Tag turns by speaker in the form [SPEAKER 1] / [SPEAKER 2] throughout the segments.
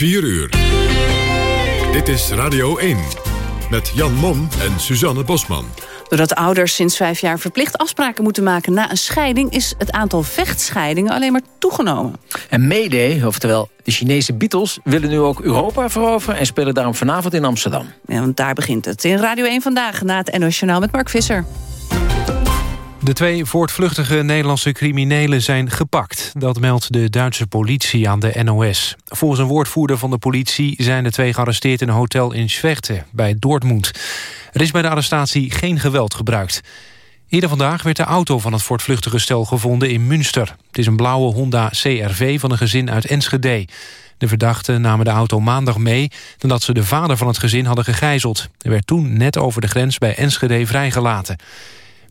[SPEAKER 1] 4 uur. Dit is Radio 1 met Jan Mom en Suzanne Bosman.
[SPEAKER 2] Doordat ouders sinds vijf jaar verplicht afspraken moeten maken na een scheiding... is het aantal vechtscheidingen alleen maar toegenomen.
[SPEAKER 3] En Mayday, oftewel de Chinese Beatles... willen nu ook Europa veroveren en spelen daarom vanavond in Amsterdam.
[SPEAKER 2] Ja, want daar begint het. In Radio 1 Vandaag na het NOS Journaal met Mark Visser.
[SPEAKER 4] De twee voortvluchtige Nederlandse criminelen zijn gepakt. Dat meldt de Duitse politie aan de NOS. Volgens een woordvoerder van de politie zijn de twee gearresteerd... in een hotel in Schwerte bij Dortmund. Er is bij de arrestatie geen geweld gebruikt. Eerder vandaag werd de auto van het voortvluchtige stel gevonden in Münster. Het is een blauwe Honda CRV van een gezin uit Enschede. De verdachten namen de auto maandag mee... nadat ze de vader van het gezin hadden gegijzeld. Hij werd toen net over de grens bij Enschede vrijgelaten.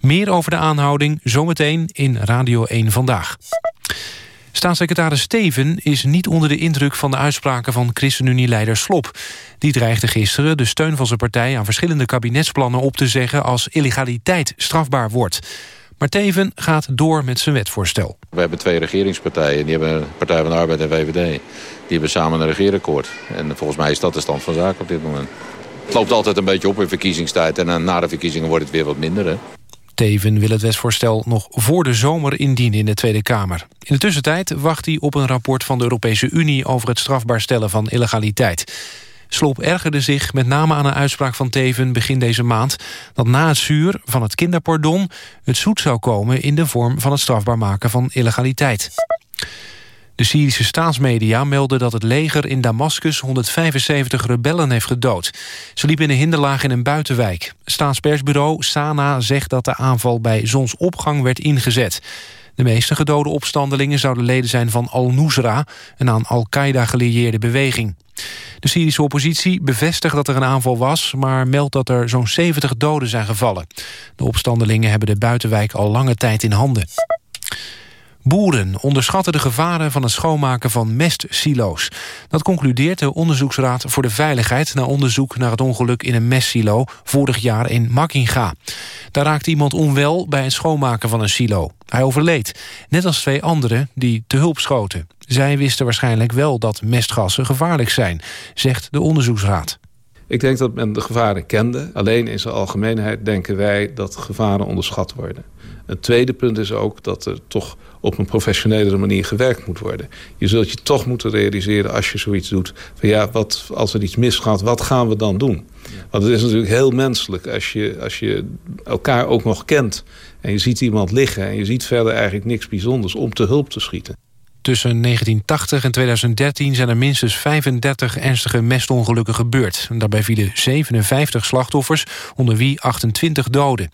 [SPEAKER 4] Meer over de aanhouding zometeen in Radio 1 Vandaag. Staatssecretaris Steven is niet onder de indruk van de uitspraken van ChristenUnie-leider Slop. Die dreigde gisteren de steun van zijn partij aan verschillende kabinetsplannen op te zeggen als illegaliteit strafbaar wordt. Maar Teven gaat door met zijn wetvoorstel.
[SPEAKER 5] We hebben twee regeringspartijen. Die hebben Partij van de Arbeid en VVD. Die hebben samen een regeerakkoord. En volgens mij is dat de stand van zaken op dit moment. Het loopt altijd een beetje op in verkiezingstijd. En na de verkiezingen wordt het weer wat minder. Hè?
[SPEAKER 4] Teven wil het wetsvoorstel nog voor de zomer indienen in de Tweede Kamer. In de tussentijd wacht hij op een rapport van de Europese Unie... over het strafbaar stellen van illegaliteit. Slop ergerde zich met name aan een uitspraak van Teven begin deze maand... dat na het zuur van het kinderpardon het zoet zou komen... in de vorm van het strafbaar maken van illegaliteit. De Syrische staatsmedia melden dat het leger in Damascus 175 rebellen heeft gedood. Ze liepen in een hinderlaag in een buitenwijk. Staatspersbureau Sana zegt dat de aanval bij zonsopgang werd ingezet. De meeste gedode opstandelingen zouden leden zijn van Al-Nusra... een aan Al-Qaeda gelieerde beweging. De Syrische oppositie bevestigt dat er een aanval was... maar meldt dat er zo'n 70 doden zijn gevallen. De opstandelingen hebben de buitenwijk al lange tijd in handen. Boeren onderschatten de gevaren van het schoonmaken van mestsilo's. Dat concludeert de Onderzoeksraad voor de Veiligheid... na onderzoek naar het ongeluk in een mestsilo vorig jaar in Makkinga. Daar raakte iemand onwel bij het schoonmaken van een silo. Hij overleed, net als twee anderen die te hulp schoten. Zij wisten waarschijnlijk wel dat mestgassen gevaarlijk zijn, zegt de Onderzoeksraad.
[SPEAKER 6] Ik denk dat men de gevaren kende. Alleen in zijn algemeenheid denken wij dat gevaren onderschat worden. Een tweede punt is ook dat er toch op een professionelere manier gewerkt moet worden. Je zult je toch moeten realiseren als je zoiets doet... van ja, wat, als er iets misgaat, wat gaan we dan doen? Want het is natuurlijk heel menselijk als je, als je elkaar ook nog kent... en je ziet iemand liggen en je ziet verder eigenlijk niks bijzonders... om te hulp te schieten.
[SPEAKER 4] Tussen 1980 en 2013 zijn er minstens 35 ernstige mestongelukken gebeurd. Daarbij vielen 57 slachtoffers, onder wie 28 doden.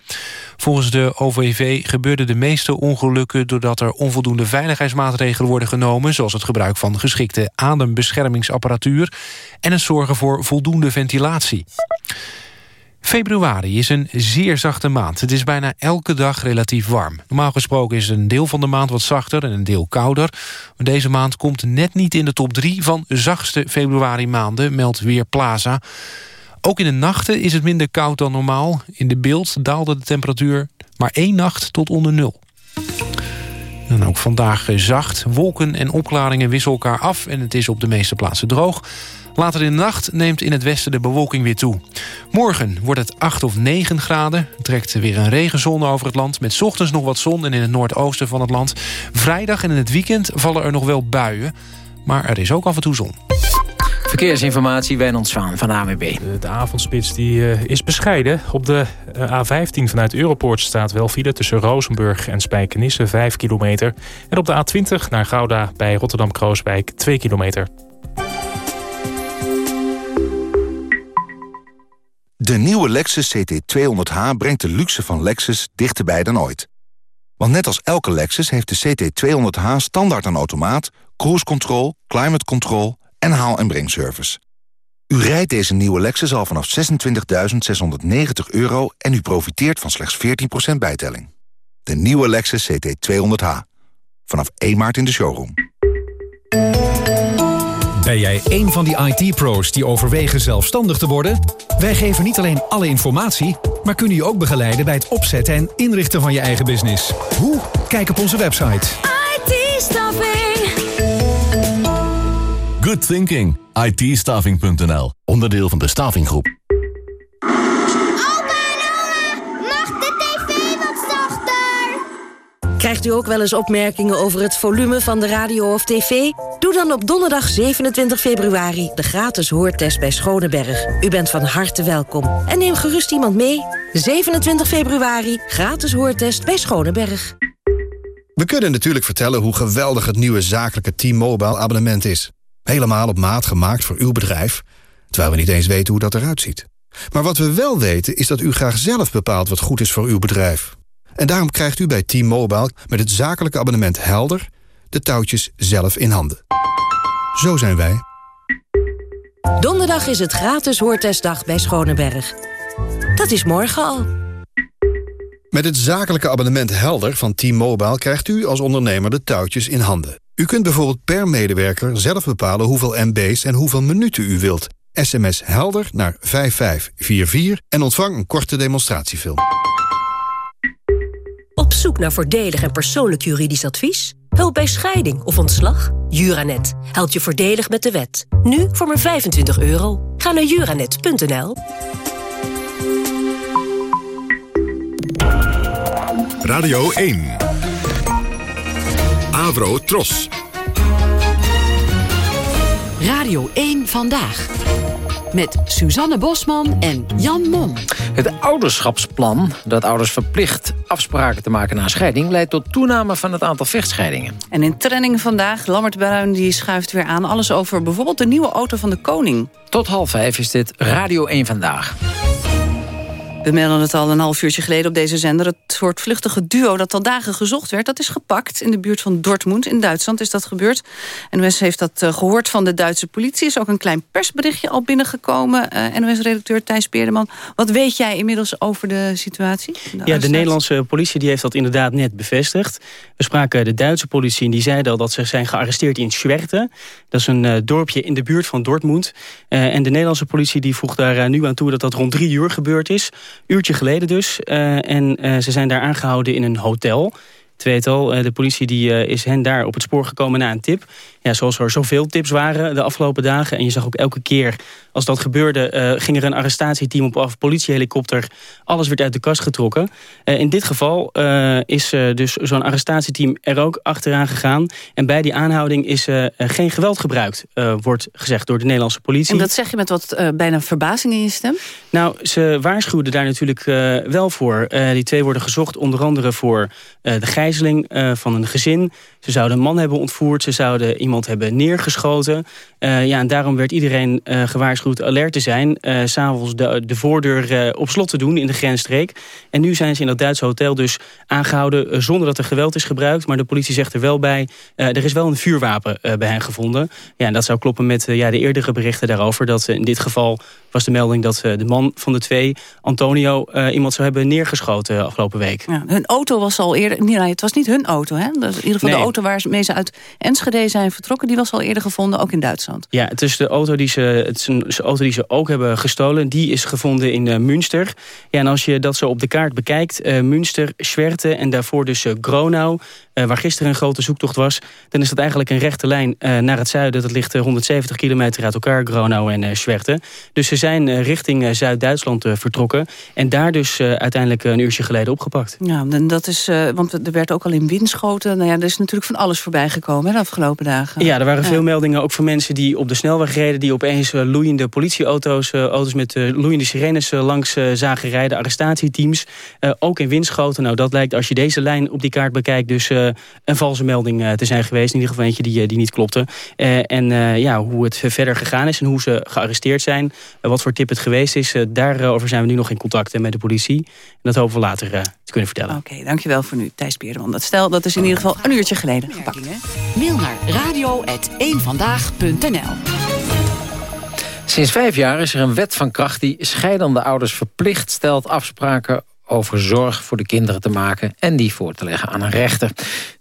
[SPEAKER 4] Volgens de OVV gebeurden de meeste ongelukken... doordat er onvoldoende veiligheidsmaatregelen worden genomen... zoals het gebruik van geschikte adembeschermingsapparatuur... en het zorgen voor voldoende ventilatie. Februari is een zeer zachte maand. Het is bijna elke dag relatief warm. Normaal gesproken is een deel van de maand wat zachter en een deel kouder. Maar deze maand komt net niet in de top 3 van zachtste februari maanden, meldt Weerplaza. Ook in de nachten is het minder koud dan normaal. In de beeld daalde de temperatuur maar één nacht tot onder nul. En ook vandaag zacht. Wolken en opklaringen wisselen elkaar af... en het is op de meeste plaatsen droog. Later in de nacht neemt in het westen de bewolking weer toe. Morgen wordt het 8 of 9 graden. Trekt weer een regenzone over het land... met ochtends nog wat zon en in het noordoosten van het land. Vrijdag en in het weekend vallen er nog wel buien. Maar er is ook af en toe zon.
[SPEAKER 3] Verkeersinformatie, Wijnand Zwaan van de AWB.
[SPEAKER 7] De, avondspits die, uh, is bescheiden. Op de uh, A15 vanuit Europoort staat wel file tussen Rozenburg en Spijkenisse 5 kilometer. En op de A20 naar Gouda bij Rotterdam-Krooswijk 2 kilometer.
[SPEAKER 8] De nieuwe Lexus CT200H brengt de luxe van Lexus dichterbij dan ooit. Want net als elke Lexus heeft de CT200H standaard een automaat... cruise control, climate control en haal- en brengservice. U rijdt deze nieuwe Lexus al vanaf 26.690 euro... en u profiteert van slechts 14% bijtelling. De nieuwe Lexus CT200H. Vanaf 1 maart in de showroom.
[SPEAKER 9] Ben jij een van die IT-pro's die overwegen zelfstandig te worden? Wij geven niet alleen alle informatie, maar kunnen je ook begeleiden bij het opzetten en inrichten van je eigen business. Hoe? Kijk op onze website.
[SPEAKER 10] IT-staffing. Good thinking. Onderdeel van de Stavinggroep.
[SPEAKER 11] Krijgt u ook wel eens opmerkingen over het volume van de radio of tv? Doe dan op donderdag 27 februari de gratis hoortest bij Schoneberg. U bent van harte welkom. En neem gerust iemand mee. 27 februari, gratis hoortest bij Schoneberg.
[SPEAKER 12] We kunnen natuurlijk vertellen hoe geweldig het nieuwe zakelijke T-Mobile abonnement is. Helemaal op maat gemaakt voor uw bedrijf, terwijl we niet eens weten hoe dat eruit ziet. Maar wat we wel weten is dat u graag zelf bepaalt wat goed is voor uw bedrijf. En daarom krijgt u bij T-Mobile met het zakelijke abonnement Helder... de touwtjes zelf in handen. Zo zijn wij.
[SPEAKER 11] Donderdag is het gratis hoortestdag bij Schoneberg. Dat is morgen al.
[SPEAKER 12] Met het zakelijke abonnement Helder van T-Mobile... krijgt u als ondernemer de touwtjes in handen. U kunt bijvoorbeeld per medewerker zelf bepalen hoeveel MB's en hoeveel minuten u wilt. SMS Helder naar 5544 en ontvang een korte demonstratiefilm.
[SPEAKER 11] Op zoek naar voordelig en persoonlijk juridisch advies? Hulp bij scheiding of ontslag? Juranet helpt je voordelig met de wet. Nu voor maar 25 euro. Ga naar juranet.nl.
[SPEAKER 1] Radio 1. Avro Tros.
[SPEAKER 13] Radio 1 Vandaag. Met Suzanne Bosman en Jan Mom.
[SPEAKER 3] Het ouderschapsplan, dat ouders verplicht afspraken te maken na scheiding... leidt tot toename van het aantal vechtscheidingen.
[SPEAKER 2] En in trending vandaag, Lammert Bruin die schuift weer aan... alles over bijvoorbeeld de nieuwe auto van de koning.
[SPEAKER 3] Tot half vijf is dit Radio 1 Vandaag.
[SPEAKER 2] We melden het al een half uurtje geleden op deze zender. Het soort vluchtige duo dat al dagen gezocht werd... dat is gepakt in de buurt van Dortmund. In Duitsland is dat gebeurd. NOS heeft dat uh, gehoord van de Duitse politie. is ook een klein persberichtje al binnengekomen. Uh, NOS-redacteur Thijs Peerdeman. Wat weet jij inmiddels over de situatie?
[SPEAKER 14] De ja, de Nederlandse politie die heeft dat inderdaad net bevestigd. We spraken de Duitse politie en die zeiden al dat ze zijn gearresteerd in Schwerte. Dat is een uh, dorpje in de buurt van Dortmund. en de Nederlandse politie die voegt daar nu aan toe dat dat rond drie uur gebeurd is... Uurtje geleden dus. Uh, en uh, ze zijn daar aangehouden in een hotel. Tweetal, uh, de politie die, is hen daar op het spoor gekomen na een tip. Ja, zoals er zoveel tips waren de afgelopen dagen. En je zag ook elke keer als dat gebeurde... Uh, ging er een arrestatieteam op af, politiehelikopter. Alles werd uit de kast getrokken. Uh, in dit geval uh, is dus zo'n arrestatieteam er ook achteraan gegaan. En bij die aanhouding is geen geweld gebruikt, wordt gezegd door de Nederlandse politie.
[SPEAKER 2] En dat zeg je met wat bijna verbazing in je stem?
[SPEAKER 14] Nou, ze waarschuwden daar natuurlijk wel voor. die twee worden gezocht onder andere voor de gijzeling van een gezin... Ze zouden een man hebben ontvoerd. Ze zouden iemand hebben neergeschoten. Uh, ja, en daarom werd iedereen uh, gewaarschuwd alert te zijn. Uh, S'avonds de, de voordeur op slot te doen in de grensstreek. En nu zijn ze in dat Duitse hotel dus aangehouden... zonder dat er geweld is gebruikt. Maar de politie zegt er wel bij... er is wel een vuurwapen bij hen gevonden. Ja, en dat zou kloppen met ja, de eerdere berichten daarover. Dat in dit geval was de melding dat de man van de twee... Antonio, iemand zou hebben neergeschoten afgelopen week.
[SPEAKER 2] Ja, hun auto was al eerder... Nee, het was niet hun auto, hè? Dat in ieder geval nee. de auto waarmee ze uit Enschede zijn vertrokken... die was al eerder gevonden, ook in Duitsland.
[SPEAKER 14] Ja, het is de auto die ze, het is een auto die ze ook hebben gestolen. Die is gevonden in uh, Münster. Ja, en als je dat zo op de kaart bekijkt... Uh, Münster, Schwerte en daarvoor dus uh, Gronau... waar gisteren een grote zoektocht was... dan is dat eigenlijk een rechte lijn naar het zuiden. Dat ligt 170 kilometer uit elkaar, Gronau en Schwerte. Dus ze zijn richting Zuid-Duitsland vertrokken. En daar dus uiteindelijk een uurtje geleden opgepakt.
[SPEAKER 2] Ja, en dat is, want er werd ook al in windschoten. Nou ja, er is natuurlijk van alles voorbij gekomen de afgelopen dagen.
[SPEAKER 14] Ja, er waren veel meldingen ook van mensen die op de snelweg reden... die opeens uh, loeiende politieauto's, uh, auto's met uh, loeiende sirenes langs zagen rijden. Arrestatieteams, ook in windschoten. Nou, dat lijkt als je deze lijn op die kaart bekijkt... dus een valse melding te zijn geweest. In ieder geval eentje die, die niet klopte. en ja, hoe het verder gegaan is en hoe ze gearresteerd zijn... wat voor tip het geweest is, daarover zijn we nu nog in contact met de politie. En dat hopen we later te kunnen vertellen.
[SPEAKER 2] Oké, okay, dankjewel voor nu, Thijs Peerderman. Dat stel, dat is in ieder geval een uurtje geleden gepakt.
[SPEAKER 13] Mail naar radio.eenvandaag.nl
[SPEAKER 3] Sinds vijf jaar is er een wet van kracht die scheidende ouders verplicht stelt afspraken over zorg voor de kinderen te maken en die voor te leggen aan een rechter.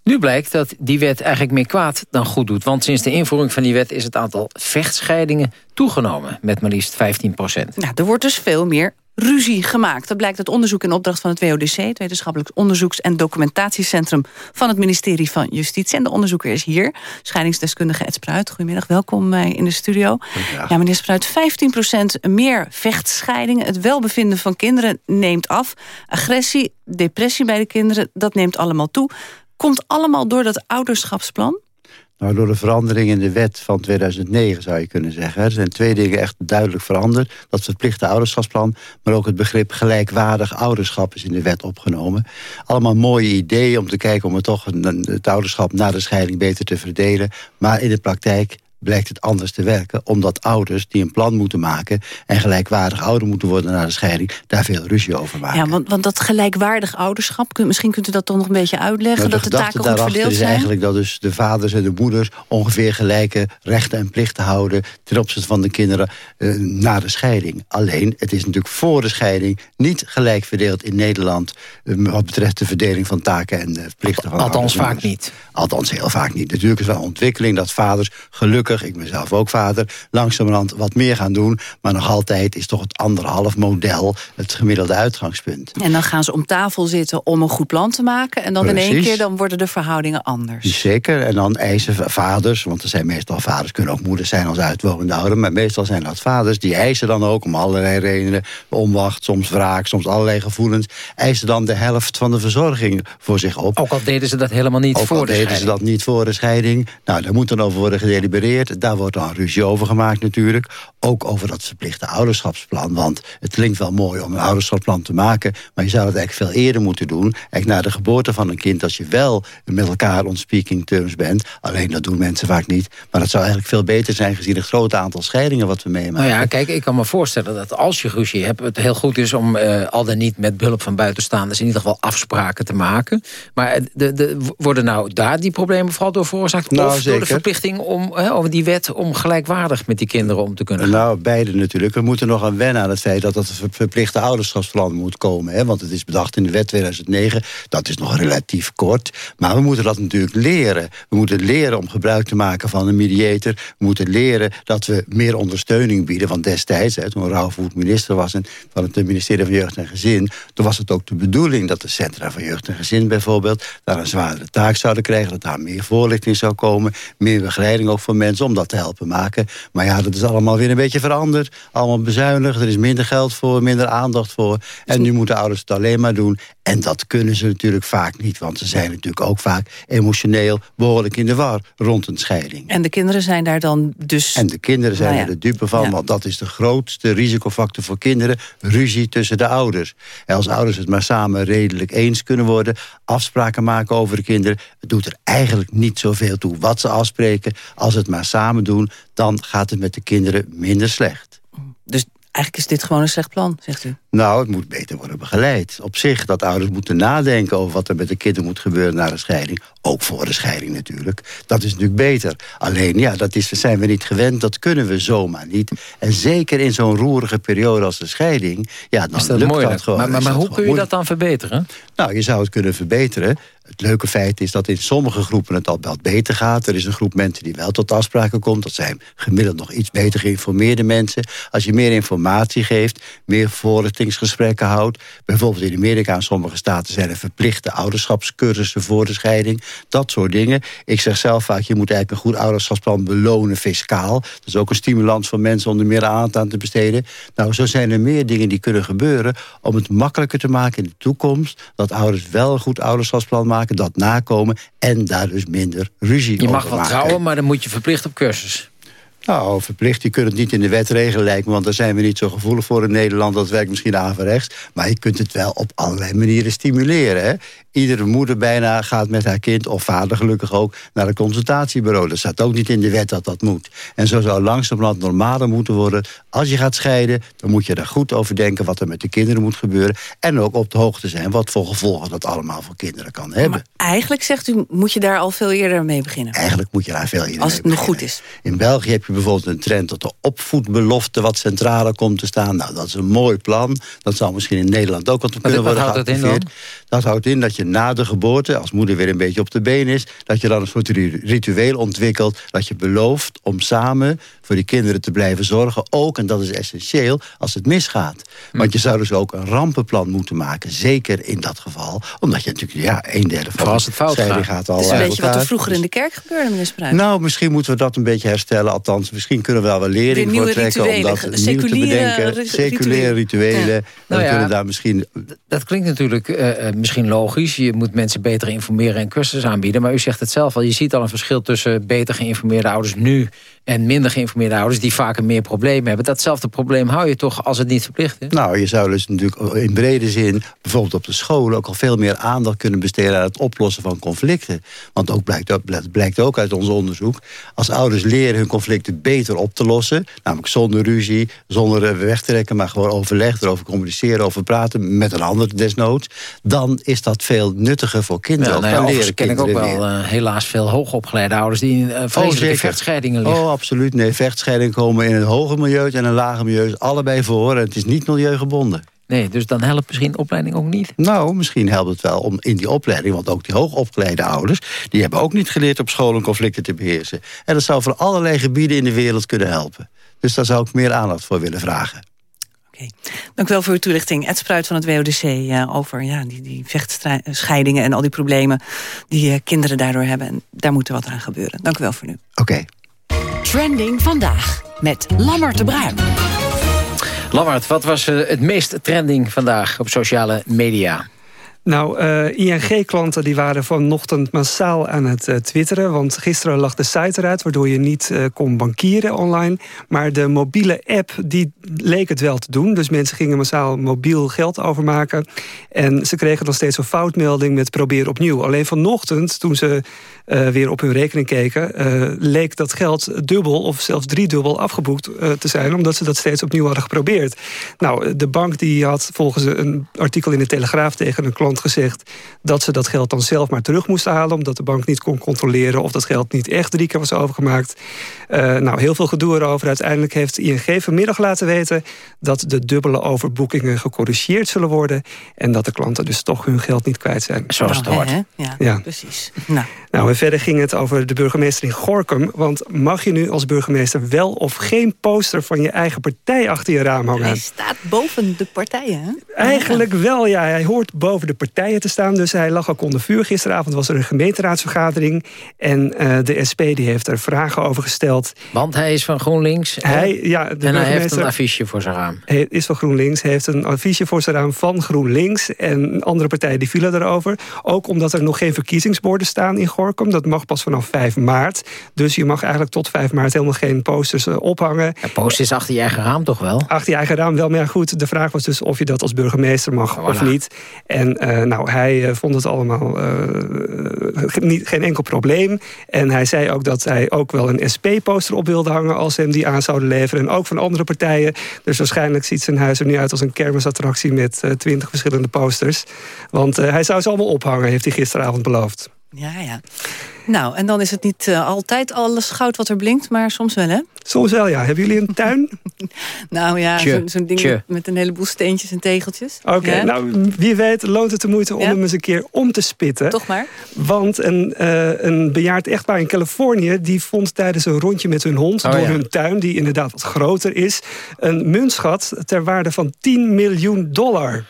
[SPEAKER 3] Nu blijkt dat die wet eigenlijk meer kwaad dan goed doet. Want sinds de invoering van die wet is het aantal vechtscheidingen toegenomen met maar liefst 15 procent.
[SPEAKER 2] Nou, er wordt dus veel meer ruzie gemaakt. Dat blijkt uit onderzoek in opdracht van het WODC... het Wetenschappelijk Onderzoeks- en Documentatiecentrum... van het ministerie van Justitie. En de onderzoeker is hier, scheidingsdeskundige Ed Spruit. Goedemiddag, welkom eh, in de studio. Ja, meneer Spruit, 15% meer vechtscheidingen. Het welbevinden van kinderen neemt af. Agressie, depressie bij de kinderen, dat neemt allemaal toe. Komt allemaal door dat ouderschapsplan?
[SPEAKER 15] Nou, door de verandering in de wet van 2009 zou je kunnen zeggen. Er zijn twee dingen echt duidelijk veranderd. Dat verplichte ouderschapsplan, maar ook het begrip gelijkwaardig ouderschap is in de wet opgenomen. Allemaal mooie ideeën om te kijken om het toch het ouderschap na de scheiding beter te verdelen. Maar in de praktijk blijkt het anders te werken. Omdat ouders die een plan moeten maken... en gelijkwaardig ouder moeten worden na de scheiding... daar veel ruzie over maken.
[SPEAKER 2] Ja, want, want dat gelijkwaardig ouderschap... misschien kunt u dat toch nog een beetje uitleggen...
[SPEAKER 15] Nou,
[SPEAKER 2] dat de taken goed verdeeld
[SPEAKER 15] is eigenlijk dat dus de vaders en de moeders... ongeveer gelijke rechten en plichten houden... ten opzichte van de kinderen uh, na de scheiding. Alleen, het is natuurlijk voor de scheiding... niet gelijk verdeeld in Nederland... Uh, wat betreft de verdeling van taken en uh, plichten van
[SPEAKER 3] Althans vaak niet.
[SPEAKER 15] Althans heel vaak niet. Natuurlijk is wel een ontwikkeling dat vaders gelukkig ik ben zelf ook vader, langzamerhand wat meer gaan doen. Maar nog altijd is toch het anderhalf model het gemiddelde uitgangspunt.
[SPEAKER 2] En dan gaan ze om tafel zitten om een goed plan te maken. En dan in één keer dan worden de verhoudingen anders.
[SPEAKER 15] Zeker. En dan eisen vaders, want er zijn meestal vaders, kunnen ook moeders zijn als uitwonende ouder. Maar meestal zijn dat vaders. Die eisen dan ook om allerlei redenen, onwacht, soms wraak, soms allerlei gevoelens. Eisen dan de helft van de verzorging voor zich op.
[SPEAKER 3] Ook al deden ze dat helemaal niet
[SPEAKER 15] ook
[SPEAKER 3] voor
[SPEAKER 15] al
[SPEAKER 3] de
[SPEAKER 15] deden ze dat niet voor de scheiding. Nou, daar moet dan over worden gedelibereerd. Daar wordt dan ruzie over gemaakt natuurlijk. Ook over dat verplichte ouderschapsplan. Want het klinkt wel mooi om een ouderschapsplan te maken... maar je zou het eigenlijk veel eerder moeten doen. Eigenlijk na de geboorte van een kind... als je wel met elkaar on speaking terms bent. Alleen dat doen mensen vaak niet. Maar dat zou eigenlijk veel beter zijn... gezien het grote aantal scheidingen wat we meemaken.
[SPEAKER 3] Nou ja, kijk, ik kan me voorstellen dat als je ruzie hebt... het heel goed is om uh, al dan niet met behulp van buitenstaanders... in ieder geval afspraken te maken. Maar de, de, worden nou daar die problemen vooral door veroorzaakt? Nou, of zeker. door de verplichting om... Hè, over die wet om gelijkwaardig met die kinderen om te kunnen?
[SPEAKER 15] Nou, beide natuurlijk. We moeten nog aan wennen aan het feit dat dat verplichte ouderschapsplan moet komen. Hè? Want het is bedacht in de wet 2009. Dat is nog relatief kort. Maar we moeten dat natuurlijk leren. We moeten leren om gebruik te maken van een mediator. We moeten leren dat we meer ondersteuning bieden. Want destijds, hè, toen Rauwvoet minister was... En van het ministerie van Jeugd en Gezin... toen was het ook de bedoeling dat de centra van Jeugd en Gezin bijvoorbeeld... daar een zwaardere taak zouden krijgen. Dat daar meer voorlichting zou komen. Meer begeleiding ook voor mensen om dat te helpen maken. Maar ja, dat is allemaal weer een beetje veranderd. Allemaal bezuinigd, er is minder geld voor, minder aandacht voor. En nu moeten ouders het alleen maar doen. En dat kunnen ze natuurlijk vaak niet. Want ze zijn natuurlijk ook vaak emotioneel behoorlijk in de war rond een scheiding.
[SPEAKER 2] En de kinderen zijn daar dan dus...
[SPEAKER 15] En de kinderen zijn nou ja. er de dupe van. Ja. Want dat is de grootste risicofactor voor kinderen. Ruzie tussen de ouders. En als ouders het maar samen redelijk eens kunnen worden... afspraken maken over de kinderen... het doet er eigenlijk niet zoveel toe wat ze afspreken... als het maar samen doen, dan gaat het met de kinderen minder slecht.
[SPEAKER 2] Dus eigenlijk is dit gewoon een slecht plan, zegt u?
[SPEAKER 15] Nou, het moet beter worden begeleid. Op zich, dat ouders moeten nadenken over wat er met de kinderen moet gebeuren na de scheiding. Ook voor de scheiding natuurlijk. Dat is natuurlijk beter. Alleen, ja, dat is, zijn we niet gewend. Dat kunnen we zomaar niet. En zeker in zo'n roerige periode als de scheiding... ja, dan
[SPEAKER 3] is dat
[SPEAKER 15] lukt
[SPEAKER 3] moeilijk.
[SPEAKER 15] dat gewoon.
[SPEAKER 3] Maar, maar, maar hoe kun je dat dan verbeteren?
[SPEAKER 15] Nou, je zou het kunnen verbeteren. Het leuke feit is dat in sommige groepen het al wel beter gaat. Er is een groep mensen die wel tot afspraken komt. Dat zijn gemiddeld nog iets beter geïnformeerde mensen. Als je meer informatie geeft, meer voorlichtingsgesprekken houdt. Bijvoorbeeld in Amerika en sommige staten zijn er verplichte ouderschapscursussen voor de scheiding. Dat soort dingen. Ik zeg zelf vaak, je moet eigenlijk een goed ouderschapsplan belonen fiscaal. Dat is ook een stimulans voor mensen om er meer aandacht aan te besteden. Nou, zo zijn er meer dingen die kunnen gebeuren om het makkelijker te maken in de toekomst. Dat ouders wel een goed ouderschapsplan maken, dat nakomen en daar dus minder ruzie
[SPEAKER 3] Je mag
[SPEAKER 15] over
[SPEAKER 3] wel
[SPEAKER 15] maken.
[SPEAKER 3] trouwen, maar dan moet je verplicht op cursus.
[SPEAKER 15] Nou, verplicht. Je kunt het niet in de wet regelen, lijkt me. Want daar zijn we niet zo gevoelig voor in Nederland. Dat werkt misschien averechts. Maar je kunt het wel op allerlei manieren stimuleren. Hè? Iedere moeder bijna gaat met haar kind, of vader gelukkig ook... naar een consultatiebureau. Dat staat ook niet in de wet dat dat moet. En zo zou langzamerhand normaler moeten worden. Als je gaat scheiden, dan moet je daar goed over denken... wat er met de kinderen moet gebeuren. En ook op de hoogte zijn wat voor gevolgen dat allemaal voor kinderen kan hebben.
[SPEAKER 2] Maar eigenlijk, zegt u, moet je daar al veel eerder mee beginnen.
[SPEAKER 15] Eigenlijk moet je daar veel eerder
[SPEAKER 2] Als
[SPEAKER 15] mee
[SPEAKER 2] het nog
[SPEAKER 15] beginnen.
[SPEAKER 2] goed is.
[SPEAKER 15] In België heb je bijvoorbeeld een trend dat de opvoedbelofte wat centraler komt te staan. Nou, dat is een mooi plan. Dat zou misschien in Nederland ook wat kunnen worden geactiveerd. Dat houdt in dat je na de geboorte, als moeder weer een beetje op de been is... dat je dan een soort ritueel ontwikkelt... dat je belooft om samen voor die kinderen te blijven zorgen. Ook, en dat is essentieel, als het misgaat. Hm. Want je zou dus ook een rampenplan moeten maken. Zeker in dat geval. Omdat je natuurlijk, ja, een derde van
[SPEAKER 3] als het fout gaat.
[SPEAKER 15] gaat al
[SPEAKER 2] Het is een beetje wat er vroeger in de kerk gebeurde, meneer Spruit.
[SPEAKER 15] Nou, misschien moeten we dat een beetje herstellen. Althans, misschien kunnen we daar wel lering voor trekken. Om dat nieuw te bedenken. Seculiere rituelen. Ja. Nou ja, kunnen daar misschien...
[SPEAKER 3] Dat klinkt natuurlijk uh, misschien logisch. Je moet mensen beter informeren en cursussen aanbieden. Maar u zegt het zelf al. Je ziet al een verschil tussen beter geïnformeerde ouders nu... en minder geïnformeerde ouders die vaker meer problemen hebben. Datzelfde probleem hou je toch als het niet verplicht is?
[SPEAKER 15] Nou, je zou dus natuurlijk in brede zin... bijvoorbeeld op de scholen ook al veel meer aandacht kunnen besteden... aan het oplossen van conflicten. Want ook blijkt, ook, blijkt ook uit ons onderzoek... als ouders leren hun conflicten beter op te lossen... namelijk zonder ruzie, zonder weg te trekken... maar gewoon overleg, erover communiceren, over praten... met een ander desnoods... dan is dat veel nuttiger voor kinderen.
[SPEAKER 3] Ja, nou ja, ken ik ook wel uh, helaas veel hoogopgeleide ouders... die in uh, vreselijke oh, vechtscheidingen liggen.
[SPEAKER 15] Oh, absoluut. Nee, vechtscheidingen komen in een hoger milieu en een lager milieu... allebei voor en het is niet milieugebonden.
[SPEAKER 3] Nee, dus dan helpt misschien opleiding ook niet?
[SPEAKER 15] Nou, misschien helpt het wel om in die opleiding... want ook die hoogopgeleide ouders... die hebben ook niet geleerd op school om conflicten te beheersen. En dat zou voor allerlei gebieden in de wereld kunnen helpen. Dus daar zou ik meer aandacht voor willen vragen.
[SPEAKER 2] Oké, dank u wel voor uw toelichting. Ed Spruit van het WODC uh, over ja, die, die vechtscheidingen... en al die problemen die uh, kinderen daardoor hebben. En daar moet er wat aan gebeuren. Dank u wel voor nu.
[SPEAKER 15] Oké.
[SPEAKER 13] Trending vandaag met Lammert de Bruin.
[SPEAKER 3] Lammert, wat was uh, het meest trending vandaag op sociale media?
[SPEAKER 16] Nou, uh, ING-klanten die waren vanochtend massaal aan het uh, twitteren. Want gisteren lag de site eruit, waardoor je niet uh, kon bankieren online. Maar de mobiele app, die leek het wel te doen. Dus mensen gingen massaal mobiel geld overmaken. En ze kregen dan steeds een foutmelding met probeer opnieuw. Alleen vanochtend, toen ze weer op hun rekening keken... leek dat geld dubbel of zelfs driedubbel afgeboekt te zijn... omdat ze dat steeds opnieuw hadden geprobeerd. Nou, de bank die had volgens een artikel in de Telegraaf tegen een klant gezegd dat ze dat geld dan zelf maar terug moesten halen... omdat de bank niet kon controleren of dat geld niet echt drie keer was overgemaakt. Uh, nou, heel veel gedoe erover. Uiteindelijk heeft ING vanmiddag laten weten... dat de dubbele overboekingen gecorrigeerd zullen worden... en dat de klanten dus toch hun geld niet kwijt zijn.
[SPEAKER 3] Zoals het hoort.
[SPEAKER 2] Ja, ja, precies. Nou.
[SPEAKER 16] nou, verder ging het over de burgemeester in Gorkum. Want mag je nu als burgemeester wel of geen poster... van je eigen partij achter je raam hangen? Hij
[SPEAKER 2] staat boven de partijen, hè?
[SPEAKER 16] Eigenlijk wel, ja. Hij hoort boven de partijen te staan. Dus hij lag ook onder vuur. Gisteravond was er een gemeenteraadsvergadering. En uh, de SP die heeft er vragen over gesteld.
[SPEAKER 3] Want hij is van GroenLinks.
[SPEAKER 16] Hij, ja,
[SPEAKER 3] de en hij heeft een affiche voor zijn raam.
[SPEAKER 16] Hij is van GroenLinks. Hij heeft een affiche voor zijn raam van GroenLinks. En andere partijen die vielen erover. Ook omdat er nog geen verkiezingsborden staan in Gorkum. Dat mag pas vanaf 5 maart. Dus je mag eigenlijk tot 5 maart helemaal geen posters uh, ophangen.
[SPEAKER 3] Een poster is achter je eigen raam toch wel?
[SPEAKER 16] Achter je eigen raam wel. Maar ja, goed, de vraag was dus of je dat als burgemeester mag of niet. En uh, nou, hij uh, vond het allemaal niet, geen enkel probleem. En hij zei ook dat hij ook wel een SP-poster op wilde hangen... als hem die aan zouden leveren. En ook van andere partijen. Dus waarschijnlijk ziet zijn huis er nu uit als een kermisattractie... met twintig verschillende posters. Want hij zou ze allemaal ophangen, heeft hij gisteravond beloofd.
[SPEAKER 2] Ja, ja. Nou, en dan is het niet uh, altijd alles goud wat er blinkt, maar soms wel, hè?
[SPEAKER 16] Soms wel, ja. Hebben jullie een tuin?
[SPEAKER 2] nou ja, zo'n zo ding met een heleboel steentjes en tegeltjes.
[SPEAKER 16] Oké, nou, wie weet loont het de moeite om hem eens een keer om te spitten.
[SPEAKER 2] Toch maar.
[SPEAKER 16] Want een, uh, een bejaard echtpaar in Californië... die vond tijdens een rondje met hun hond... Oh, door hun tuin, die inderdaad wat groter is... een muntschat ter waarde van 10 miljoen dollar.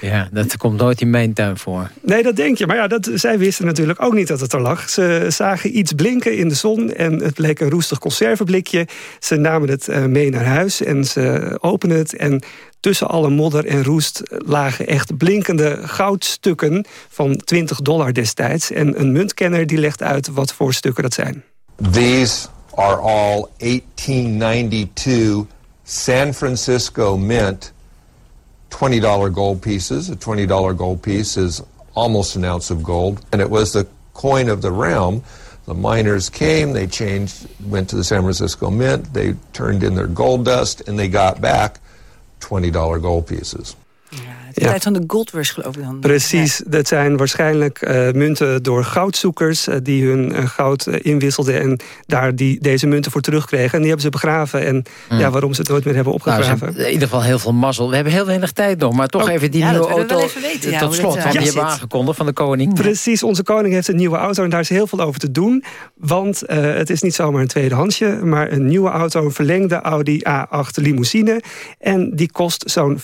[SPEAKER 3] Ja, dat komt nooit in mijn tuin voor.
[SPEAKER 16] Nee, dat denk je. Maar ja, dat, zij wisten natuurlijk ook niet dat het er lag. Ze zagen iets blinken in de zon en het leek een roestig conserveblikje. Ze namen het eh, mee naar huis en ze openden het. En tussen alle modder en roest lagen echt blinkende goudstukken van 20 dollar destijds. En een muntkenner die legt uit wat voor stukken dat zijn.
[SPEAKER 17] These are all 1892 San Francisco mint $20 gold pieces. A $20 gold piece is almost an ounce of gold. And it was the coin of the realm. The miners came, they changed, went to the San Francisco Mint, they turned in their gold dust, and they got back $20 gold pieces.
[SPEAKER 2] De tijd van de goldrush geloof ik dan.
[SPEAKER 16] Precies, dat zijn waarschijnlijk uh, munten door goudzoekers... Uh, die hun uh, goud inwisselden en daar die, deze munten voor terugkregen. En die hebben ze begraven. En mm. ja, waarom ze het nooit meer hebben opgegraven.
[SPEAKER 3] Nou, in ieder geval heel veel mazzel. We hebben heel weinig tijd nog, maar toch oh, even die
[SPEAKER 2] ja,
[SPEAKER 3] nieuwe auto...
[SPEAKER 2] Weten,
[SPEAKER 3] tot slot, want die hebben aangekondigd van de koning.
[SPEAKER 16] Precies, onze koning heeft een nieuwe auto en daar is heel veel over te doen. Want het is niet zomaar een tweedehandsje, maar een nieuwe auto... een verlengde Audi A8 limousine. En die kost zo'n